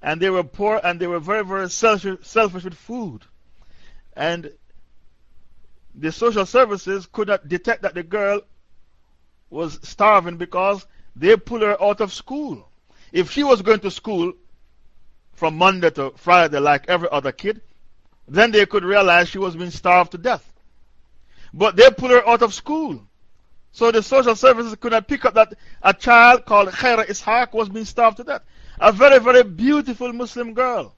Speaker 1: And they were poor and they were very, very selfish, selfish with food. And the social services could not detect that the girl was starving because they pulled her out of school. If she was going to school from Monday to Friday like every other kid, then they could realize she was being starved to death. But they pulled her out of school. So the social services could not pick up that a child called Khyra Ishaq was being starved to death. A very, very beautiful Muslim girl,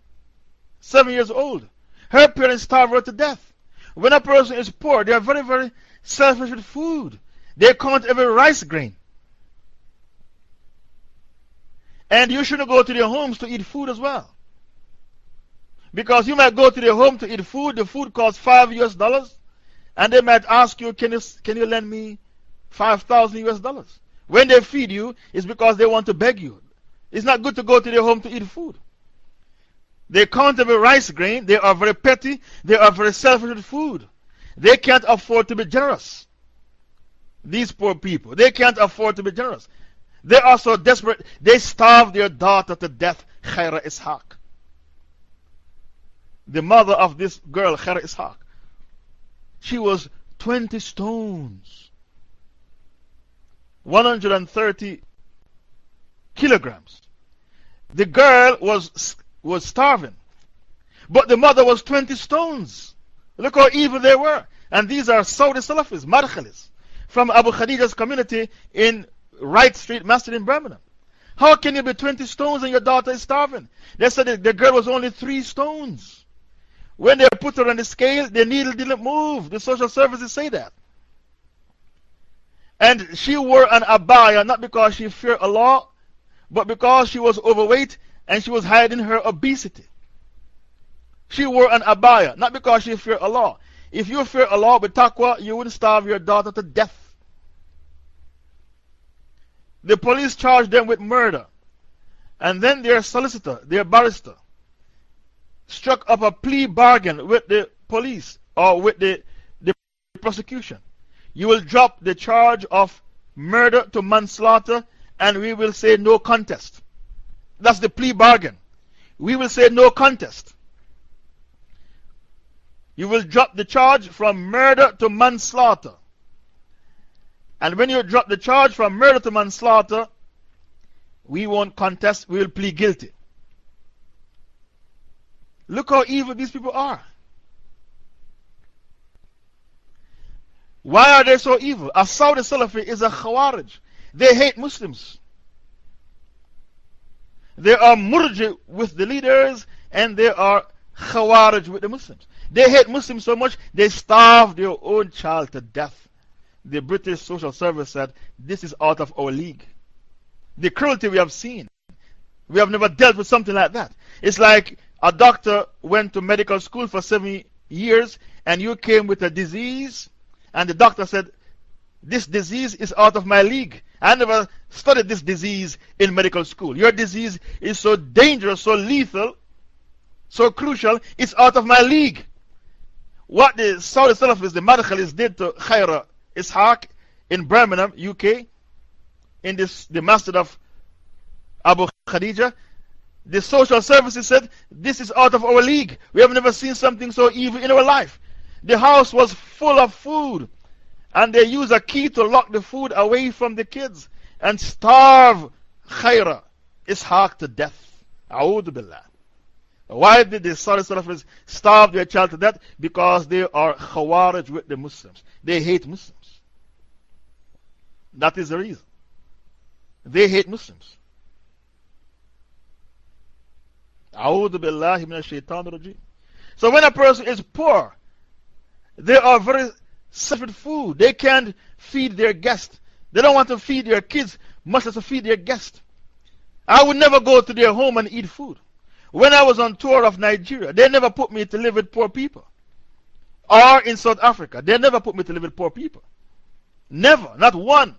Speaker 1: seven years old. Her parents starved her to death. When a person is poor, they are very, very selfish with food. They count every rice grain. And you shouldn't go to their homes to eat food as well. Because you might go to their home to eat food, the food costs 5 US dollars, and they might ask you, Can you, can you lend me 5,000 US dollars? When they feed you, it's because they want to beg you. It's not good to go to their home to eat food. They count every rice grain, they are very petty, they are very selfish with food. They can't afford to be generous. These poor people, they can't afford to be generous. They are so desperate, they starve their daughter to death, Khyra Ishaq. The mother of this girl, Khyra Ishaq, she was 20 stones, 130 kilograms. The girl was, was starving, but the mother was 20 stones. Look how evil they were. And these are Saudi Salafis, Madkhalis, from Abu Khadija's community in Wright Street Masjid in Birmingham. How can you be 20 stones and your daughter is starving? They said the girl was only three stones. When they put her on the scale, the needle didn't move. The social services say that. And she wore an abaya not because she feared Allah, but because she was overweight and she was hiding her obesity. She wore an abaya not because she feared Allah. If you fear Allah with taqwa, you wouldn't starve your daughter to death. The police charged them with murder. And then their solicitor, their barrister, struck up a plea bargain with the police or with the, the prosecution. You will drop the charge of murder to manslaughter and we will say no contest. That's the plea bargain. We will say no contest. You will drop the charge from murder to manslaughter. And when you drop the charge from murder to manslaughter, we won't contest, we will plead guilty. Look how evil these people are. Why are they so evil? A Saudi Salafi is a Khawarij. They hate Muslims. They are Murji with the leaders and they are Khawarij with the Muslims. They hate Muslims so much they starve their own child to death the British Social Service said, This is out of our league. The cruelty we have seen. We have never dealt with something like that. It's like a doctor went to medical school for seven years and you came with a disease, and the doctor said, This disease is out of my league. I never studied this disease in medical school. Your disease is so dangerous, so lethal, so crucial, it's out of my league. What the Saudi Salafis, the Madkhalis, did to Khyra Ishaq in Birmingham, UK, in this, the masjid of Abu Khadija. The social services said, This is out of our league. We have never seen something so evil in our life. The house was full of food, and they use a key to lock the food away from the kids and starve Khyra Ishaq to death. A'udhu billah. Why did the Salafis starve their child to death? Because they are Khawarij with the Muslims. They hate Muslims. That is the reason. They hate Muslims. So when a person is poor, they are very selfish food. They can't feed their guests. They don't want to feed their kids, much as to feed their guests. I would never go to their home and eat food. When I was on tour of Nigeria, they never put me to live with poor people. Or in South Africa, they never put me to live with poor people. Never, not one.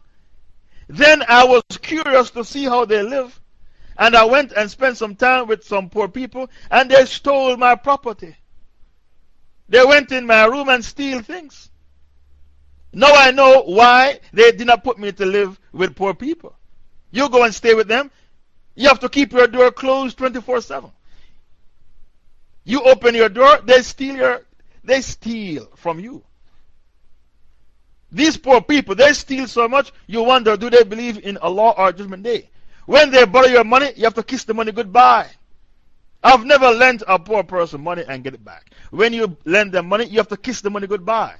Speaker 1: Then I was curious to see how they live. And I went and spent some time with some poor people, and they stole my property. They went in my room and steal things. Now I know why they did not put me to live with poor people. You go and stay with them, you have to keep your door closed 24 7. You open your door, they steal, your, they steal from you. These poor people, they steal so much, you wonder do they believe in Allah or Judgment Day? When they borrow your money, you have to kiss the money goodbye. I've never lent a poor person money and get it back. When you lend them money, you have to kiss the money goodbye.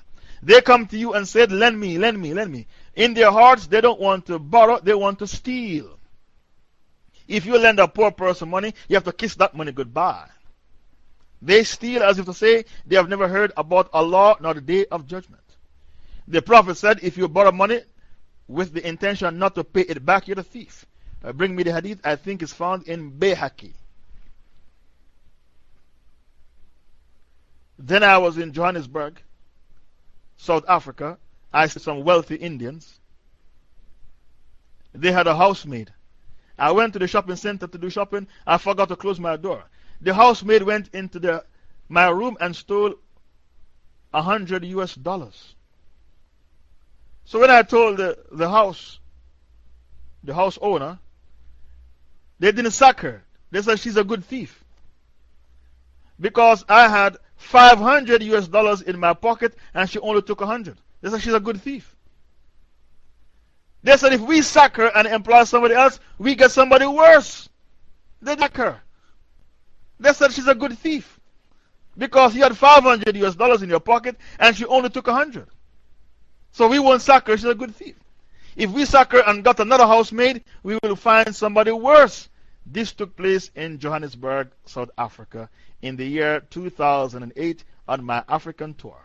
Speaker 1: They come to you and said, Lend me, lend me, lend me. In their hearts, they don't want to borrow, they want to steal. If you lend a poor person money, you have to kiss that money goodbye. They steal as if to say they have never heard about Allah nor the day of judgment. The Prophet said, If you borrow money with the intention not to pay it back, you're a thief. Bring me the hadith, I think it's found in Bayhaqi. Then I was in Johannesburg, South Africa. I saw some wealthy Indians. They had a housemaid. I went to the shopping center to do shopping. I forgot to close my door. The housemaid went into the, my room and stole a hundred US dollars. So when I told the, the house, the house owner, they didn't sack her. They said she's a good thief. Because I had 500 US dollars in my pocket and she only took 100. They said she's a good thief. They said if we sack her and employ somebody else, we get somebody worse. They sack her. They said she's a good thief. Because you had 500 US dollars in your pocket and she only took 100. So we won't sack her, she's a good thief. If we sack her and got another housemaid, we will find somebody worse. This took place in Johannesburg, South Africa, in the year 2008 on my African tour.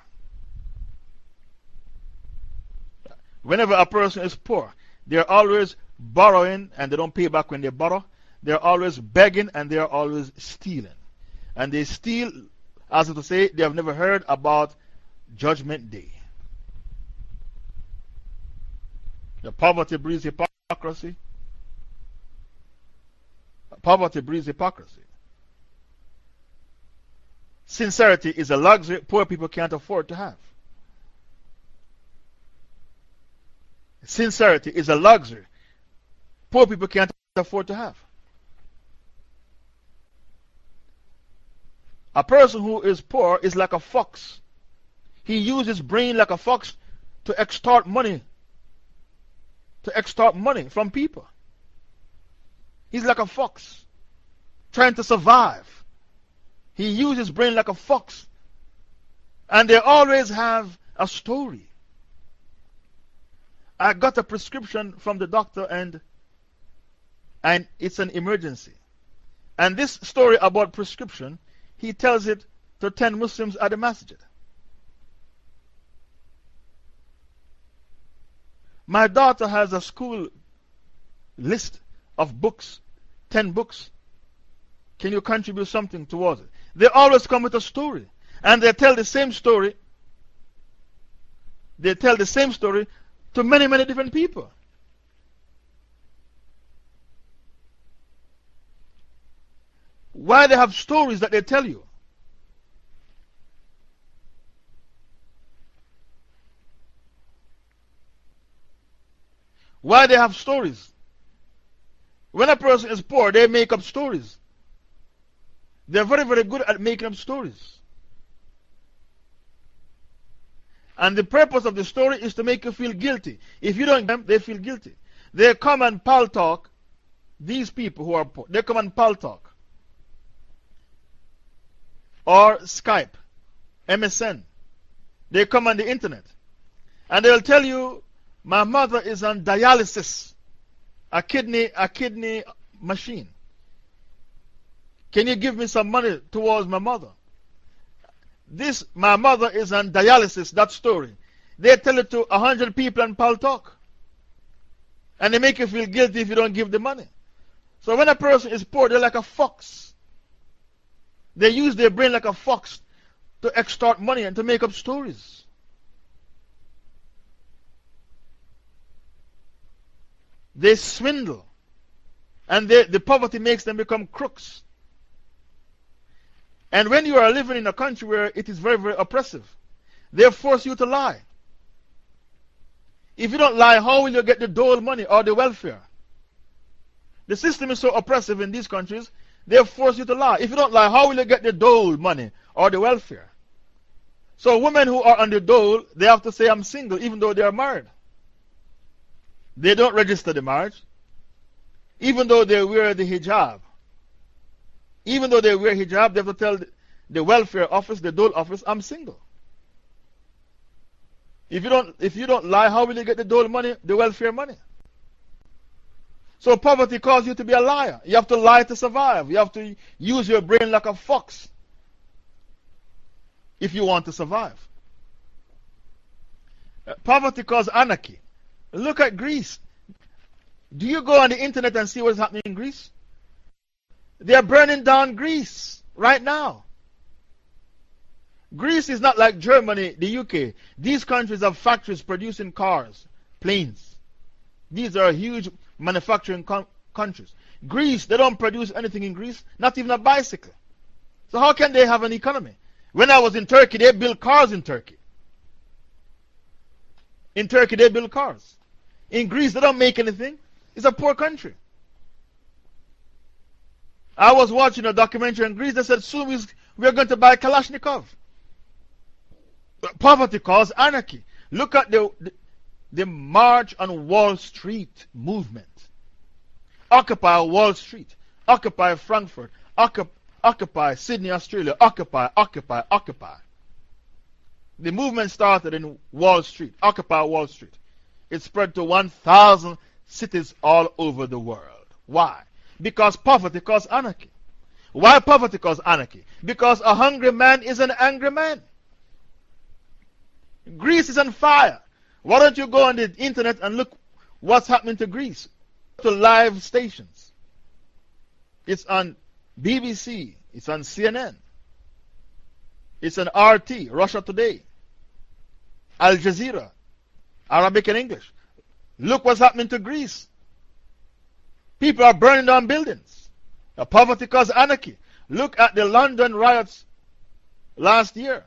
Speaker 1: Whenever a person is poor, they're always borrowing and they don't pay back when they borrow. They're always begging and they're always stealing. And they steal, as to say, they have never heard about Judgment Day. The poverty breeds hypocrisy. Poverty breeds hypocrisy. Sincerity is a luxury poor people can't afford to have. Sincerity is a luxury poor people can't afford to have. A person who is poor is like a fox. He uses his brain like a fox to extort money to extort money from people. He's like a fox trying to survive. He uses his brain like a fox. And they always have a story. I got a prescription from the doctor and, and it's an emergency. And this story about prescription, he tells it to 10 Muslims at the masjid. My daughter has a school list of books, 10 books. Can you contribute something towards it? They always come with a story. And they tell the same story. They tell the same story to many, many different people. Why they have stories that they tell you? Why they have stories? When a person is poor, they make up stories. They're very, very good at making up stories. And the purpose of the story is to make you feel guilty. If you don't them, they feel guilty. They come and Paltalk, these people who are poor, they come and Paltalk. Or Skype, MSN. They come on the internet. And they'll tell you my mother is on dialysis, a kidney, a kidney machine. Can you give me some money towards my mother? This, my mother is on dialysis, that story. They tell it to a hundred people and Paltalk. And they make you feel guilty if you don't give the money. So when a person is poor, they're like a fox. They use their brain like a fox to extort money and to make up stories. They swindle. And they, the poverty makes them become crooks. And when you are living in a country where it is very, very oppressive, they force you to lie. If you don't lie, how will you get the dole money or the welfare? The system is so oppressive in these countries, they force you to lie. If you don't lie, how will you get the dole money or the welfare? So, women who are on the dole, they have to say, I'm single, even though they are married. They don't register the marriage, even though they wear the hijab. Even though they wear hijab, they have to tell the welfare office, the dole office, I'm single. If you don't, if you don't lie, how will you get the dole money, the welfare money? So poverty causes you to be a liar. You have to lie to survive. You have to use your brain like a fox if you want to survive. Uh, poverty causes anarchy. Look at Greece. Do you go on the internet and see what's happening in Greece? They are burning down Greece right now. Greece is not like Germany, the UK. These countries have factories producing cars, planes. These are huge manufacturing countries. Greece, they don't produce anything in Greece, not even a bicycle. So, how can they have an economy? When I was in Turkey, they built cars in Turkey. In Turkey, they build cars. In Greece, they don't make anything. It's a poor country. I was watching a documentary in Greece that said soon we're going to buy Kalashnikov. Poverty caused anarchy. Look at the, the, the March on Wall Street movement. Occupy Wall Street. Occupy Frankfurt. Occupy Sydney, Australia. Occupy, occupy, occupy. The movement started in Wall Street. Occupy Wall Street. It spread to 1,000 cities all over the world. Why? Because poverty causes anarchy. Why poverty causes anarchy? Because a hungry man is an angry man. Greece is on fire. Why don't you go on the internet and look what's happening to Greece? To live stations. It's on BBC, it's on CNN, it's on RT, Russia Today, Al Jazeera, Arabic and English. Look what's happening to Greece. People are burning down buildings. The poverty causes anarchy. Look at the London riots last year.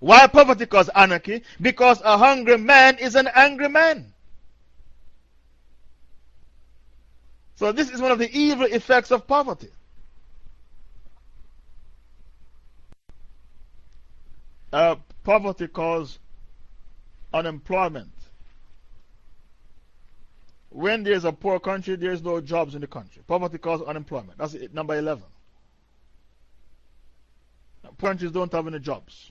Speaker 1: Why poverty causes anarchy? Because a hungry man is an angry man. So, this is one of the evil effects of poverty. Uh, poverty causes unemployment. When there's a poor country, there's no jobs in the country. Poverty causes unemployment. That's it, number 11. Countries don't have any jobs.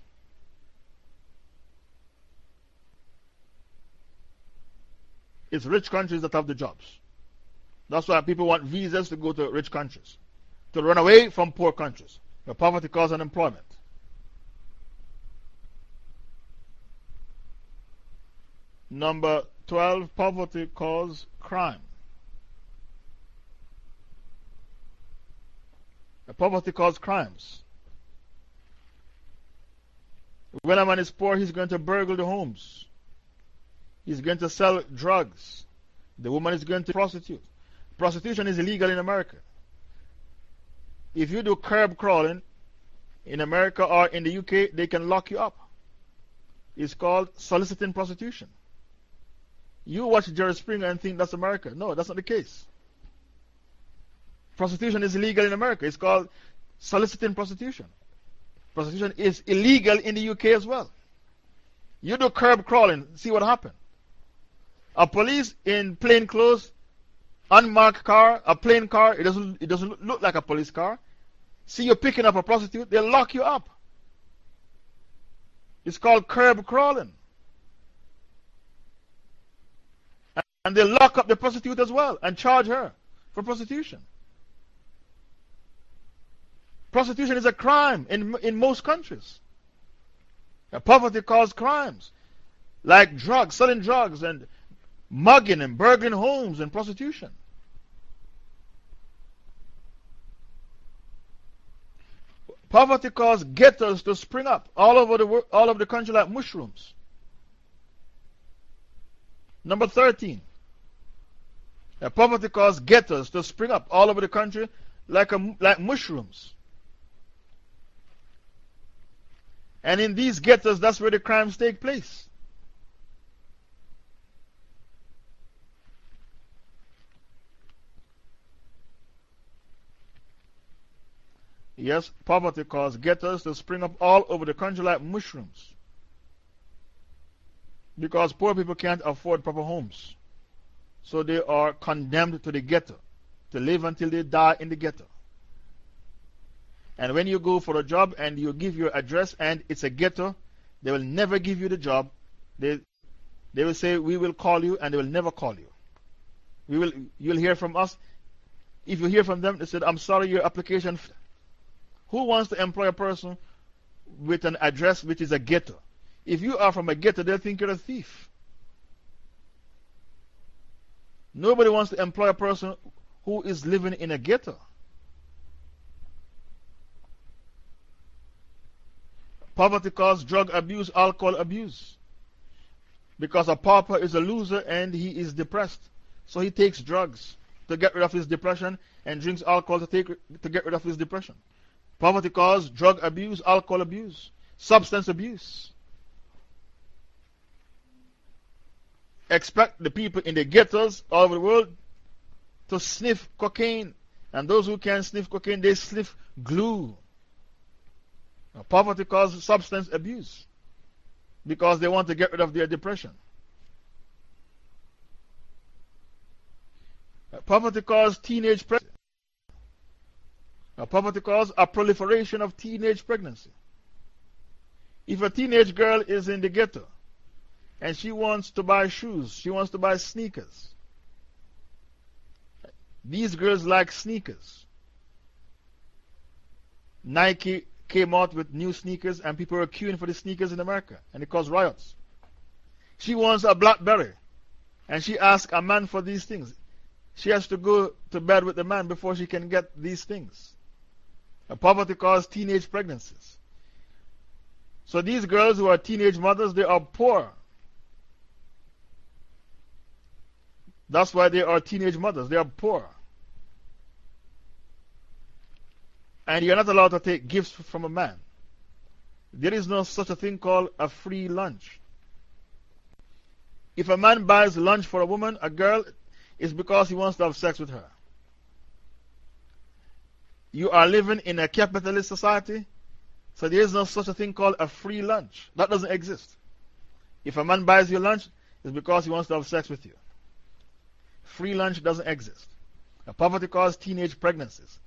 Speaker 1: It's rich countries that have the jobs. That's why people want visas to go to rich countries, to run away from poor countries, poverty causes unemployment. Number 12, poverty causes crime. Poverty causes crimes. When a man is poor, he's going to burgle the homes. He's going to sell drugs. The woman is going to prostitute. Prostitution is illegal in America. If you do curb crawling in America or in the UK, they can lock you up. It's called soliciting prostitution. You watch Jerry Springer and think that's America. No, that's not the case. Prostitution is illegal in America. It's called soliciting prostitution. Prostitution is illegal in the UK as well. You do curb crawling, see what happens. A police in plain clothes, unmarked car, a plain car, it doesn't, it doesn't look like a police car. See you picking up a prostitute, they lock you up. It's called curb crawling. And they lock up the prostitute as well and charge her for prostitution. Prostitution is a crime in, in most countries. poverty causes crimes like drugs, selling drugs, and mugging and burgling homes and prostitution. Poverty caused ghettos to spring up all over the, all over the country like mushrooms. Number 13. Uh, poverty caused ghettos to spring up all over the country like, a, like mushrooms. And in these ghettos, that's where the crimes take place. Yes, poverty caused ghettos to spring up all over the country like mushrooms because poor people can't afford proper homes. So they are condemned to the ghetto, to live until they die in the ghetto. And when you go for a job and you give your address and it's a ghetto, they will never give you the job. They, they will say, We will call you, and they will never call you. We will, you'll hear from us. If you hear from them, they said, I'm sorry, your application. Who wants to employ a person with an address which is a ghetto? If you are from a ghetto, they'll think you're a thief. Nobody wants to employ a person who is living in a ghetto. Poverty causes drug abuse, alcohol abuse. Because a pauper is a loser and he is depressed. So he takes drugs to get rid of his depression and drinks alcohol to, take, to get rid of his depression. Poverty causes drug abuse, alcohol abuse, substance abuse. Expect the people in the ghettos all over the world to sniff cocaine. And those who can't sniff cocaine, they sniff glue. Now, poverty causes substance abuse because they want to get rid of their depression. Poverty causes teenage pregnancy. Now, poverty causes a proliferation of teenage pregnancy. If a teenage girl is in the ghetto and she wants to buy shoes, she wants to buy sneakers, these girls like sneakers. Nike came out with new sneakers and people were queuing for the sneakers in America and it caused riots. She wants a Blackberry and she asks a man for these things. She has to go to bed with the man before she can get these things. And poverty causes teenage pregnancies. So these girls who are teenage mothers, they are poor. That's why they are teenage mothers. They are poor. And you're not allowed to take gifts from a man. There is no such a thing called a free lunch. If a man buys lunch for a woman, a girl, it's because he wants to have sex with her. You are living in a capitalist society, so there is no such a thing called a free lunch. That doesn't exist. If a man buys you lunch, it's because he wants to have sex with you. Free lunch doesn't exist. A poverty causes teenage pregnancies.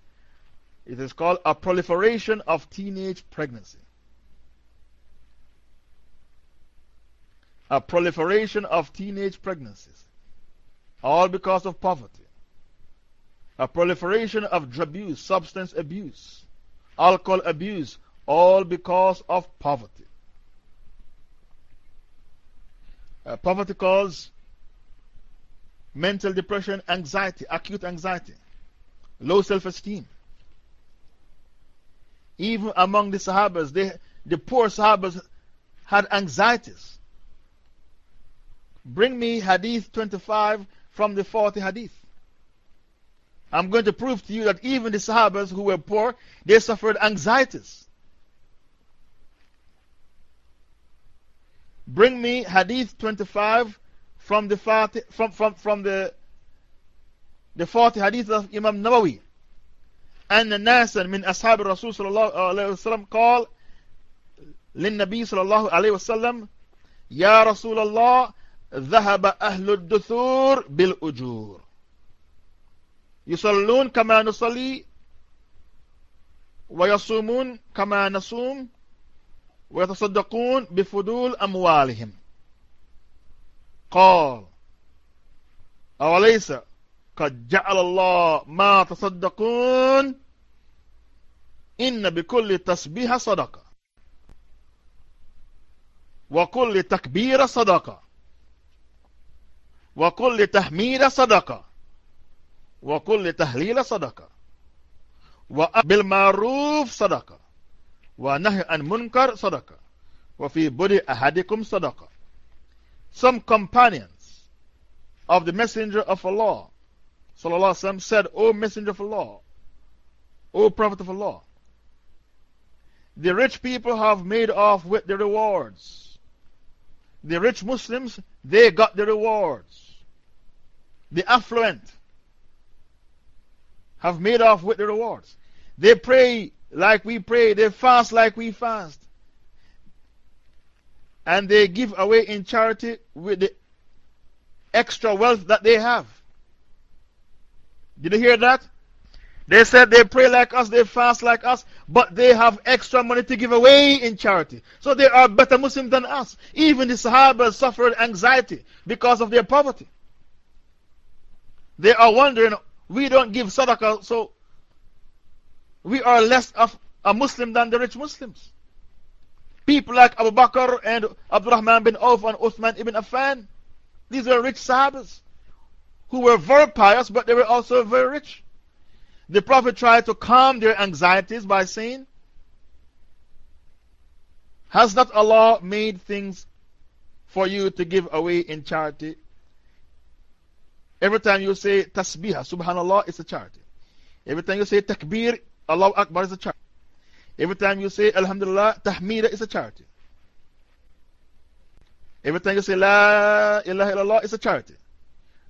Speaker 1: It is called a proliferation of teenage pregnancy. A proliferation of teenage pregnancies. All because of poverty. A proliferation of drug abuse, substance abuse, alcohol abuse, all because of poverty. Uh, poverty causes mental depression, anxiety, acute anxiety, low self esteem. Even among the Sahabas, they, the poor Sahabas had anxieties. Bring me Hadith 25 from the 40 Hadith. I'm going to prove to you that even the Sahabas who were poor, they suffered anxieties. Bring me Hadith 25 from the 40, from, from, from the, the 40 Hadith of Imam Nawawi. أن ناسا من أصحاب الرسول صلى الله عليه وسلم قال للنبي صلى الله عليه وسلم يا رسول الله ذهب أهل الدثور بالأجور يصلون كما نصلي ويصومون كما نصوم ويتصدقون بفضول أموالهم قال أوليس قد جعل الله ما تصدقون إن بكل تسبيح صدقة وكل تكبير صدقة وكل تحميد صدقة وكل تهليل صدقة وبالمعروف صدقة ونهي عن منكر صدقة وفي بدء أحدكم صدقة Some companions of the messenger of Allah وسلم, said, O Messenger of Allah, O Prophet of Allah, the rich people have made off with the rewards. The rich Muslims, they got the rewards. The affluent have made off with the rewards. They pray like we pray, they fast like we fast. And they give away in charity with the extra wealth that they have. Did you hear that? They said they pray like us, they fast like us, but they have extra money to give away in charity. So they are better Muslims than us. Even the Sahaba suffered anxiety because of their poverty. They are wondering, we don't give sadaqah, so we are less of a Muslim than the rich Muslims. People like Abu Bakr and Abdurrahman bin Auf and Uthman ibn Affan, these were rich Sahabas who were very pious, but they were also very rich. The Prophet tried to calm their anxieties by saying, Has not Allah made things for you to give away in charity? Every time you say tasbih, subhanallah, it's a charity. Every time you say takbir, Allah Akbar is a charity. Every time you say alhamdulillah, tahmida is a charity. Every time you say la ilaha illallah, it's a charity.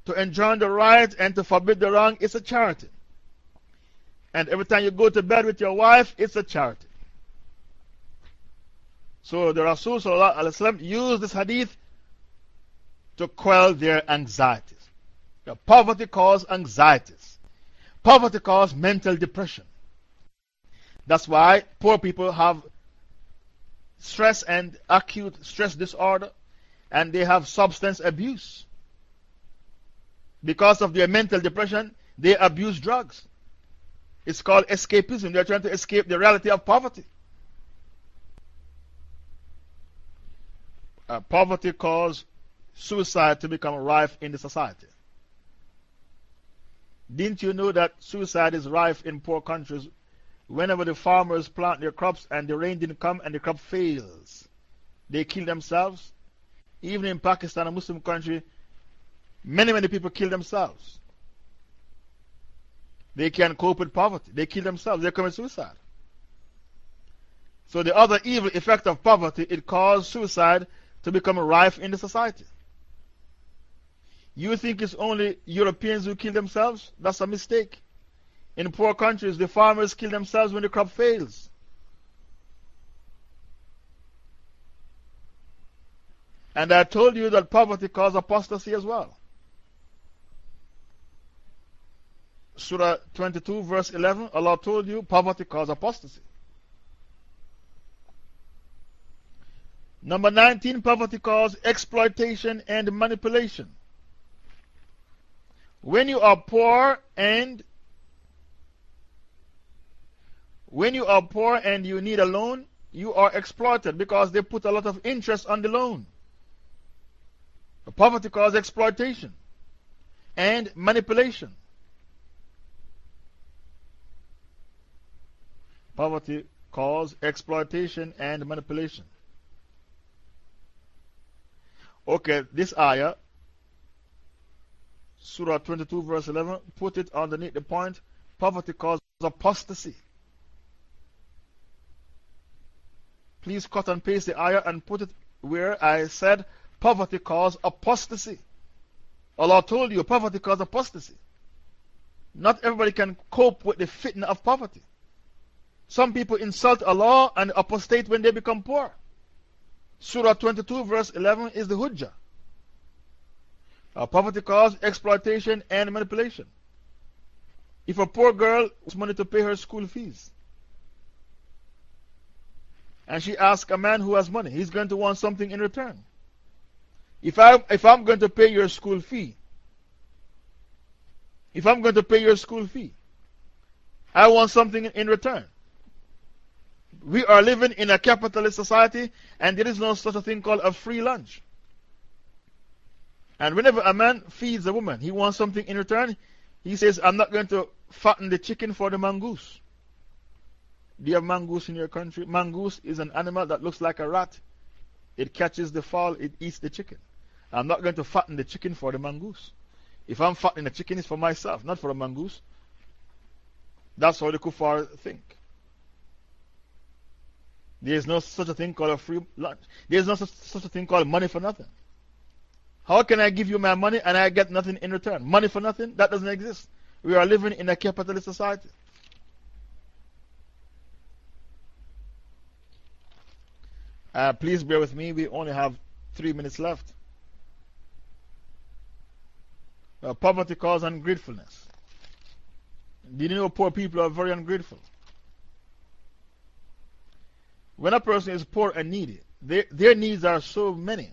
Speaker 1: To enjoin the right and to forbid the wrong is a charity. And every time you go to bed with your wife, it's a charity. So the Rasul used this hadith to quell their anxieties. Poverty causes anxieties. Poverty causes mental depression. That's why poor people have stress and acute stress disorder, and they have substance abuse. Because of their mental depression, they abuse drugs. It's called escapism. They're trying to escape the reality of poverty. Uh, poverty causes suicide to become rife in the society. Didn't you know that suicide is rife in poor countries whenever the farmers plant their crops and the rain didn't come and the crop fails? They kill themselves. Even in Pakistan, a Muslim country, Many, many people kill themselves. They can't cope with poverty. They kill themselves. They commit suicide. So, the other evil effect of poverty, it causes suicide to become rife in the society. You think it's only Europeans who kill themselves? That's a mistake. In poor countries, the farmers kill themselves when the crop fails. And I told you that poverty causes apostasy as well. Surah 22, verse 11, Allah told you poverty causes apostasy. Number 19, poverty causes exploitation and manipulation. When you are poor and when you are poor and you need a loan, you are exploited because they put a lot of interest on the loan. Poverty causes exploitation and manipulation. Poverty causes exploitation and manipulation. Okay, this ayah, Surah 22, verse 11, put it underneath the point poverty causes apostasy. Please cut and paste the ayah and put it where I said poverty causes apostasy. Allah told you poverty causes apostasy. Not everybody can cope with the fitna of poverty. Some people insult Allah and apostate when they become poor. Surah 22, verse 11 is the Hujjah. Uh, poverty causes exploitation and manipulation. If a poor girl has money to pay her school fees, and she asks a man who has money, he's going to want something in return. If, I, if I'm going to pay your school fee, if I'm going to pay your school fee, I want something in return. We are living in a capitalist society and there is no such a thing called a free lunch. And whenever a man feeds a woman, he wants something in return. He says, I'm not going to fatten the chicken for the mongoose. Do you have mongoose in your country? Mongoose is an animal that looks like a rat. It catches the fowl, it eats the chicken. I'm not going to fatten the chicken for the mongoose. If I'm fattening the chicken, it's for myself, not for a mongoose. That's how the kuffar think. There is no such a thing called a free lunch. There is no such, such a thing called money for nothing. How can I give you my money and I get nothing in return? Money for nothing? That doesn't exist. We are living in a capitalist society. Uh, please bear with me, we only have three minutes left. Uh, poverty causes ungratefulness. Did you know poor people are very ungrateful? When a person is poor and needy, their, their needs are so many.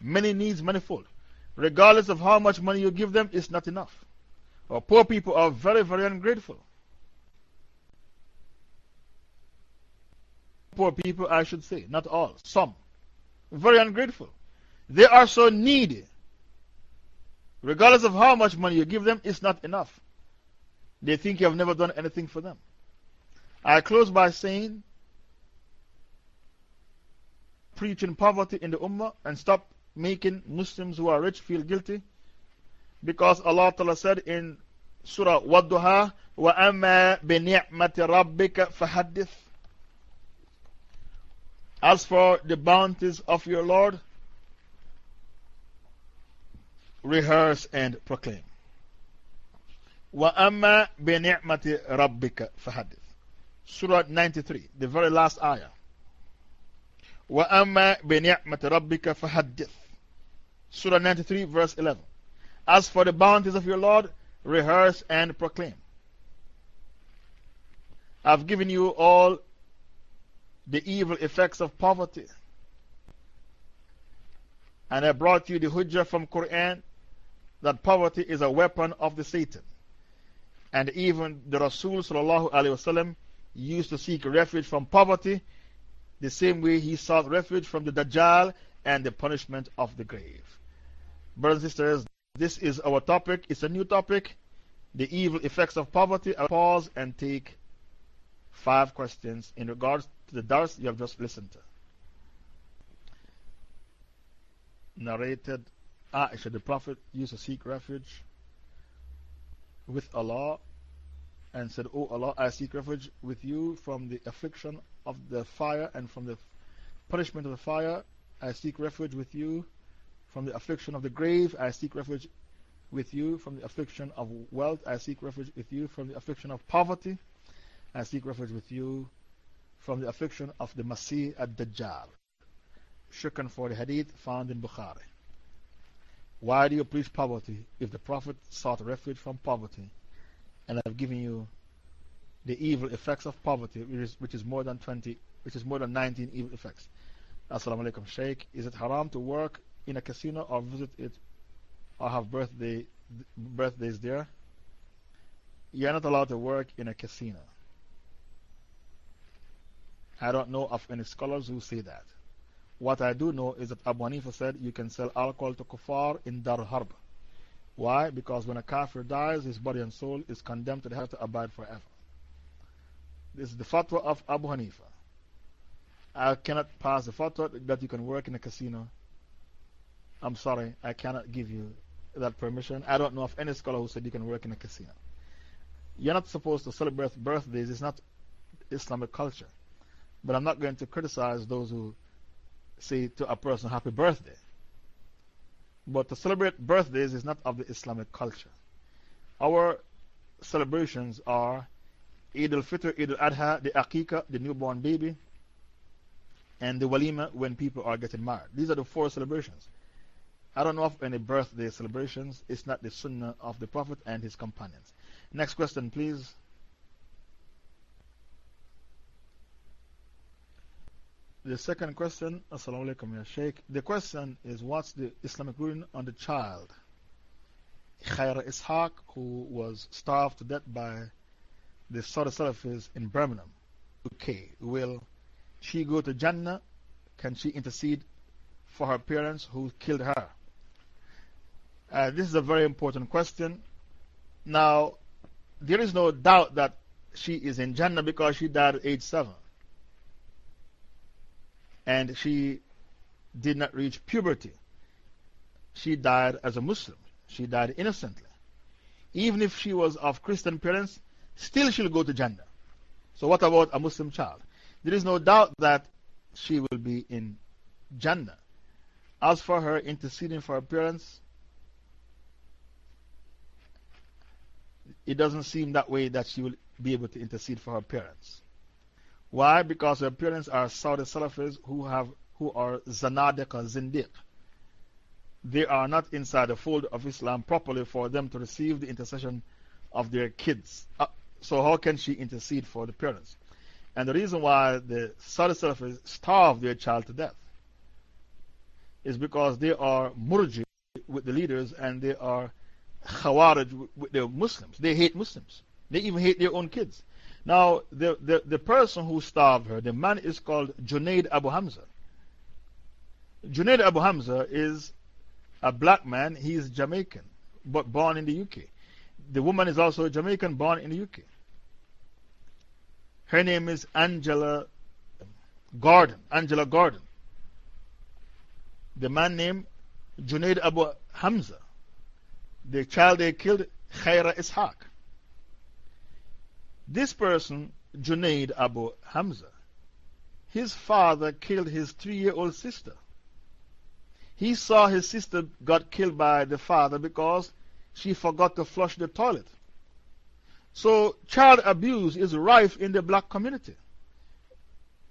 Speaker 1: Many needs, manifold. Regardless of how much money you give them, it's not enough. Or poor people are very, very ungrateful. Poor people, I should say, not all, some. Very ungrateful. They are so needy. Regardless of how much money you give them, it's not enough. They think you have never done anything for them. I close by saying, preaching poverty in the Ummah and stop making Muslims who are rich feel guilty. Because Allah Ta'ala said in Surah Wadduha, وَأَمَّا بِنِعْمَةِ رَبِّكَ فَحَدِّثْ As for the bounties of your Lord, rehearse and proclaim. وَأَمَّا بِنِعْمَةِ رَبِّكَ فَحَدِّثْ Surah 93, the very last ayah. وَأَمَّا بِنِعْمَةِ رَبِّكَ فَحَدِّثْ Surah 93, verse 11. As for the bounties of your Lord, rehearse and proclaim. I've given you all the evil effects of poverty. And I brought you the hujjah from Quran that poverty is a weapon of the Satan. And even the Rasul used to seek refuge from poverty the same way he sought refuge from the Dajjal and the punishment of the grave. Brothers and sisters, this is our topic. It's a new topic the evil effects of poverty. I'll pause and take five questions in regards to the dars you have just listened to. Narrated ah, Aisha, the Prophet used to seek refuge with Allah and said, O Allah, I seek refuge with you from the affliction of the fire and from the punishment of the fire. I seek refuge with you from the affliction of the grave. I seek refuge with you from the affliction of wealth. I seek refuge with you from the affliction of poverty. I seek refuge with you from the affliction of the Masih ad-Dajjal. Shukran for the hadith found in Bukhari. Why do you preach poverty if the Prophet sought refuge from poverty? And I've given you the evil effects of poverty, which is, which is more than 20, which is more than 19 evil effects. Assalamu alaikum, Sheikh. Is it haram to work in a casino or visit it or have birthday, birthdays there? You're not allowed to work in a casino. I don't know of any scholars who say that. What I do know is that Abu Hanifa said you can sell alcohol to kuffar in Dar Harb. Why? Because when a kafir dies, his body and soul is condemned to have to abide forever. This is the fatwa of Abu Hanifa. I cannot pass the fatwa that you can work in a casino. I'm sorry, I cannot give you that permission. I don't know of any scholar who said you can work in a casino. You're not supposed to celebrate birthdays, it's not Islamic culture. But I'm not going to criticize those who say to a person, Happy birthday. But to celebrate birthdays is not of the Islamic culture. Our celebrations are Eid al Fitr, Eid al Adha, the Akika, the newborn baby, and the Walima when people are getting married. These are the four celebrations. I don't know of any birthday celebrations. It's not the sunnah of the Prophet and his companions. Next question, please. The second question, Assalamu alaikum, Ya Sheikh. The question is what's the Islamic ruling on the child? Khyra Ishaq, who was starved to death by the Saudi Salafis in Birmingham, UK. Will she go to Jannah? Can she intercede for her parents who killed her? Uh, this is a very important question. Now, there is no doubt that she is in Jannah because she died at age 7. And she did not reach puberty. She died as a Muslim. She died innocently. Even if she was of Christian parents, still she'll go to Jannah. So, what about a Muslim child? There is no doubt that she will be in Jannah. As for her interceding for her parents, it doesn't seem that way that she will be able to intercede for her parents. Why? Because their parents are Saudi Salafis who, have, who are Zanadik or Zindiq. They are not inside the fold of Islam properly for them to receive the intercession of their kids. Uh, so, how can she intercede for the parents? And the reason why the Saudi Salafis starve their child to death is because they are murji with the leaders and they are khawarij with the Muslims. They hate Muslims. They even hate their own kids. Now, the, the, the person who starved her, the man is called Junaid Abu Hamza. Junaid Abu Hamza is a black man. He is Jamaican, but born in the UK. The woman is also Jamaican, born in the UK. Her name is Angela Gordon. Angela Gordon. The man named Junaid Abu Hamza. The child they killed, Khyra Ishaq. This person, Junaid Abu Hamza, his father killed his three year old sister. He saw his sister got killed by the father because she forgot to flush the toilet. So, child abuse is rife in the black community.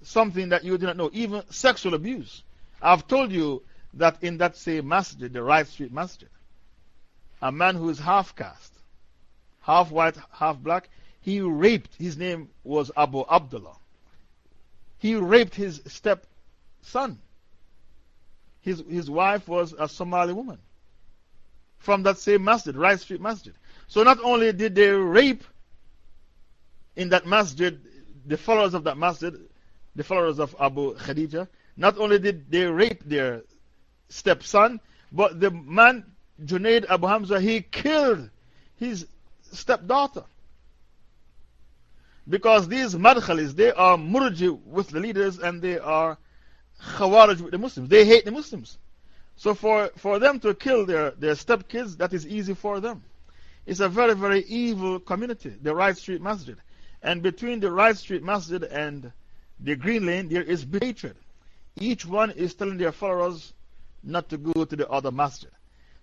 Speaker 1: Something that you do not know, even sexual abuse. I've told you that in that same masjid, the Wright Street Masjid, a man who is half caste, half white, half black, he raped, his name was Abu Abdullah. He raped his stepson. His, his wife was a Somali woman from that same masjid, Wright Street Masjid. So not only did they rape in that masjid, the followers of that masjid, the followers of Abu Khadija, not only did they rape their stepson, but the man, Junaid Abu Hamza, he killed his stepdaughter. Because these madkhalis, they are murji with the leaders and they are khawarij with the Muslims. They hate the Muslims. So for, for them to kill their, their stepkids, that is easy for them. It's a very, very evil community, the Wright Street Masjid. And between the Wright Street Masjid and the Green Lane, there is hatred. Each one is telling their followers not to go to the other masjid.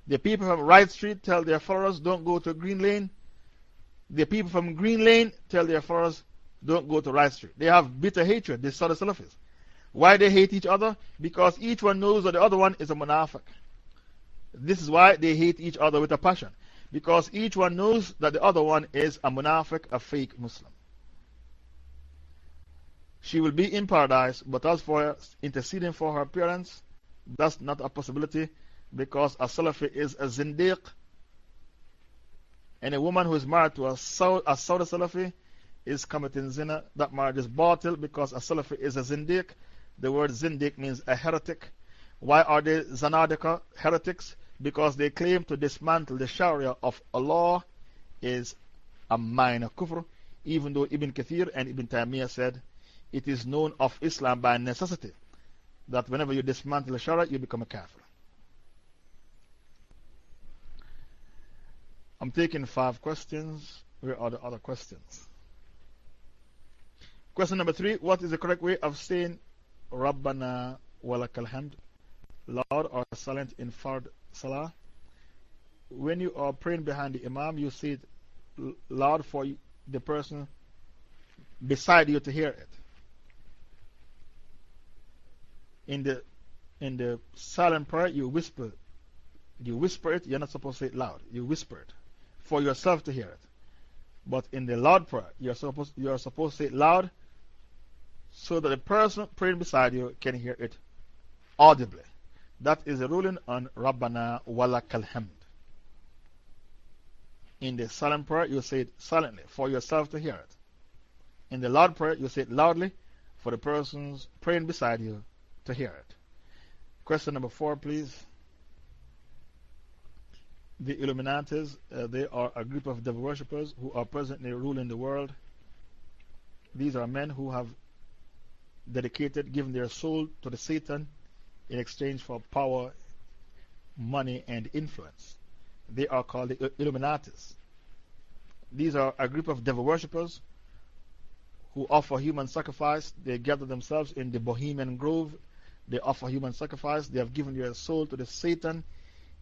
Speaker 1: The people from Wright Street tell their followers, don't go to Green Lane. The people from Green Lane tell their followers, don't go to Wright Street. They have bitter hatred, They saw the Salafis. Why they hate each other? Because each one knows that the other one is a munafiq. This is why they hate each other with a passion. Because each one knows that the other one is a munafiq, a fake Muslim. She will be in paradise, but as for interceding for her parents, that's not a possibility because a Salafi is a Zindiq. And a woman who is married to a Saudi, a Saudi Salafi is committing zina. That marriage is batil because a Salafi is a Zindiq. The word Zindiq means a heretic. Why are they Zanadika heretics? Because they claim to dismantle the Sharia of Allah is a minor kufr, even though Ibn Kathir and Ibn Taymiyyah said it is known of Islam by necessity that whenever you dismantle the Sharia, you become a kafir. I'm taking five questions. Where are the other questions? Question number three What is the correct way of saying Rabbana walakal hamd? Loud or silent in Fard Salah? When you are praying behind the Imam, you say it loud for the person beside you to hear it. in the, in the silent prayer, you whisper. You whisper it, you're not supposed to say it loud. You whisper it for yourself to hear it. But in the loud prayer, you're supposed, you're supposed to say it loud so that the person praying beside you can hear it audibly. That is a ruling on Rabbana Walakal Hamd. In the silent prayer, you say it silently for yourself to hear it. In the loud prayer, you say it loudly for the persons praying beside you to hear it. Question number four, please. The Illuminatis, uh, they are a group of devil worshippers who are presently ruling the world. These are men who have dedicated, given their soul to the Satan in exchange for power, money, and influence. They are called the Illuminatis. These are a group of devil worshippers who offer human sacrifice. They gather themselves in the Bohemian Grove they offer human sacrifice. They have given their soul to the Satan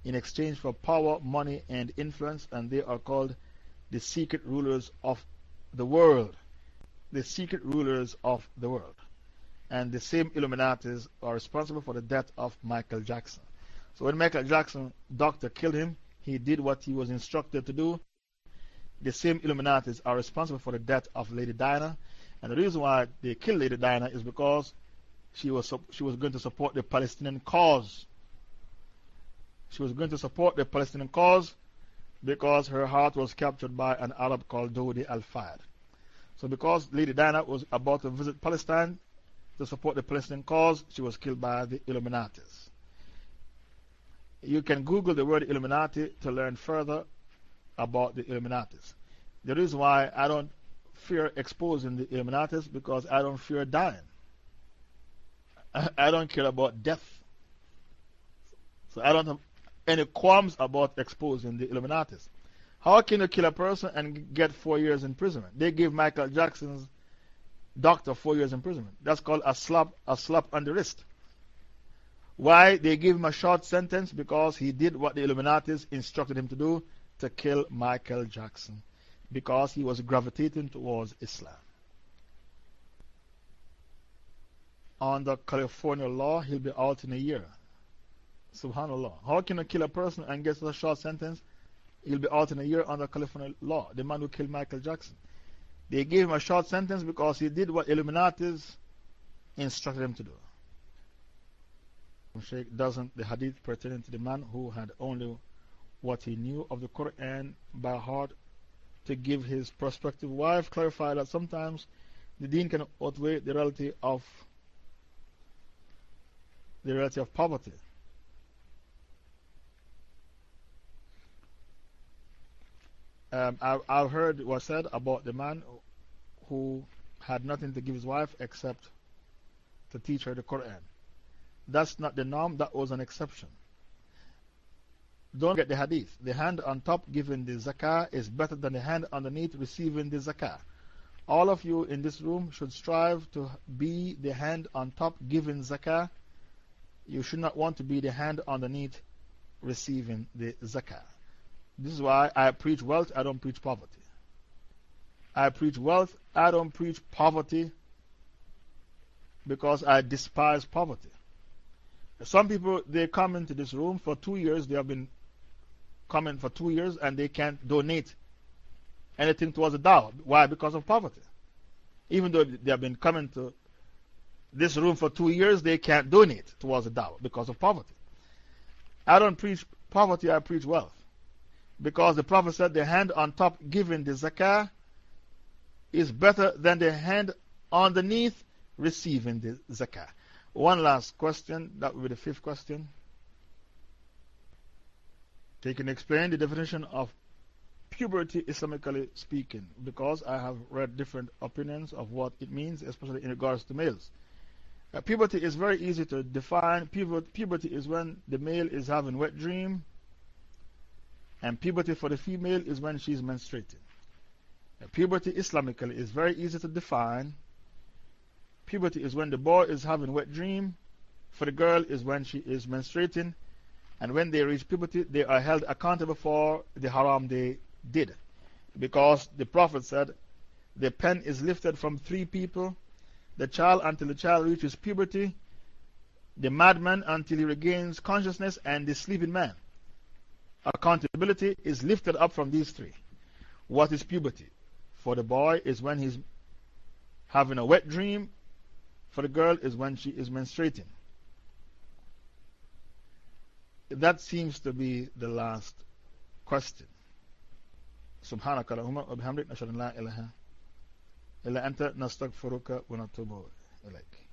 Speaker 1: in exchange for power, money, and influence, and they are called the secret rulers of the world. the secret rulers of the world. And the same Illuminatis are responsible for the death of Michael Jackson. So when Michael Jackson, doctor, killed him, he did what he was instructed to do. The same Illuminatis are responsible for the death of Lady Diana. And the reason why they killed Lady Diana is because she was, she was going to support the Palestinian cause. She was going to support the Palestinian cause because her heart was captured by an Arab called Dodi al Fayed. So, because Lady Diana was about to visit Palestine to support the Palestinian cause, she was killed by the Illuminatis. You can Google the word Illuminati to learn further about the Illuminatis. The reason why I don't fear exposing the Illuminatis is because I don't fear dying. (laughs) I don't care about death. So I don't any qualms about exposing the Illuminatis. How can you kill a person and get four years imprisonment? They gave Michael Jackson's doctor four years imprisonment. That's called a slap, a slap on the wrist. Why? They gave him a short sentence because he did what the Illuminatis instructed him to do to kill Michael Jackson. Because he was gravitating towards Islam. Under California law, he'll be out in a year. Subhanallah. How can you kill a person and get a short sentence? He'll be out in a year under California law. The man who killed Michael Jackson. They gave him a short sentence because he did what Illuminatis instructed him to do. Sheikh doesn't the hadith pertaining to the man who had only what he knew of the Quran by heart to give his prospective wife clarify that sometimes the deen can outweigh the reality of the reality of poverty. Um, I, I've heard what said about the man who had nothing to give his wife except to teach her the Quran. That's not the norm, that was an exception. Don't get the hadith. The hand on top giving the zakah is better than the hand underneath receiving the zakah. All of you in this room should strive to be the hand on top giving zakah. You should not want to be the hand underneath receiving the zakah. This is why I preach wealth, I don't preach poverty. I preach wealth, I don't preach poverty because I despise poverty. Some people, they come into this room for two years, they have been coming for two years and they can't donate anything towards the dawah. Why? Because of poverty. Even though they have been coming to this room for two years, they can't donate towards the dawah because of poverty. I don't preach poverty, I preach wealth. Because the Prophet said the hand on top giving the zakah is better than the hand underneath receiving the zakah. One last question, that will be the fifth question. They can explain the definition of puberty Islamically speaking, because I have read different opinions of what it means, especially in regards to males. Uh, puberty is very easy to define. Puberty is when the male is having wet dream, and puberty for the female is when she's menstruating. Puberty Islamically is very easy to define. Puberty is when the boy is having wet dream. For the girl is when she is menstruating. And when they reach puberty, they are held accountable for the haram they did. Because the Prophet said, the pen is lifted from three people the child until the child reaches puberty, the madman until he regains consciousness, and the sleeping man Accountability is lifted up from these three. What is puberty? For the boy is when he's having a wet dream for the girl is when she is menstruating. That seems to be the last question. سبحانك اللهم وبحمدك نشهد ان لا اله الا انت نستغفرك ونتوب اليك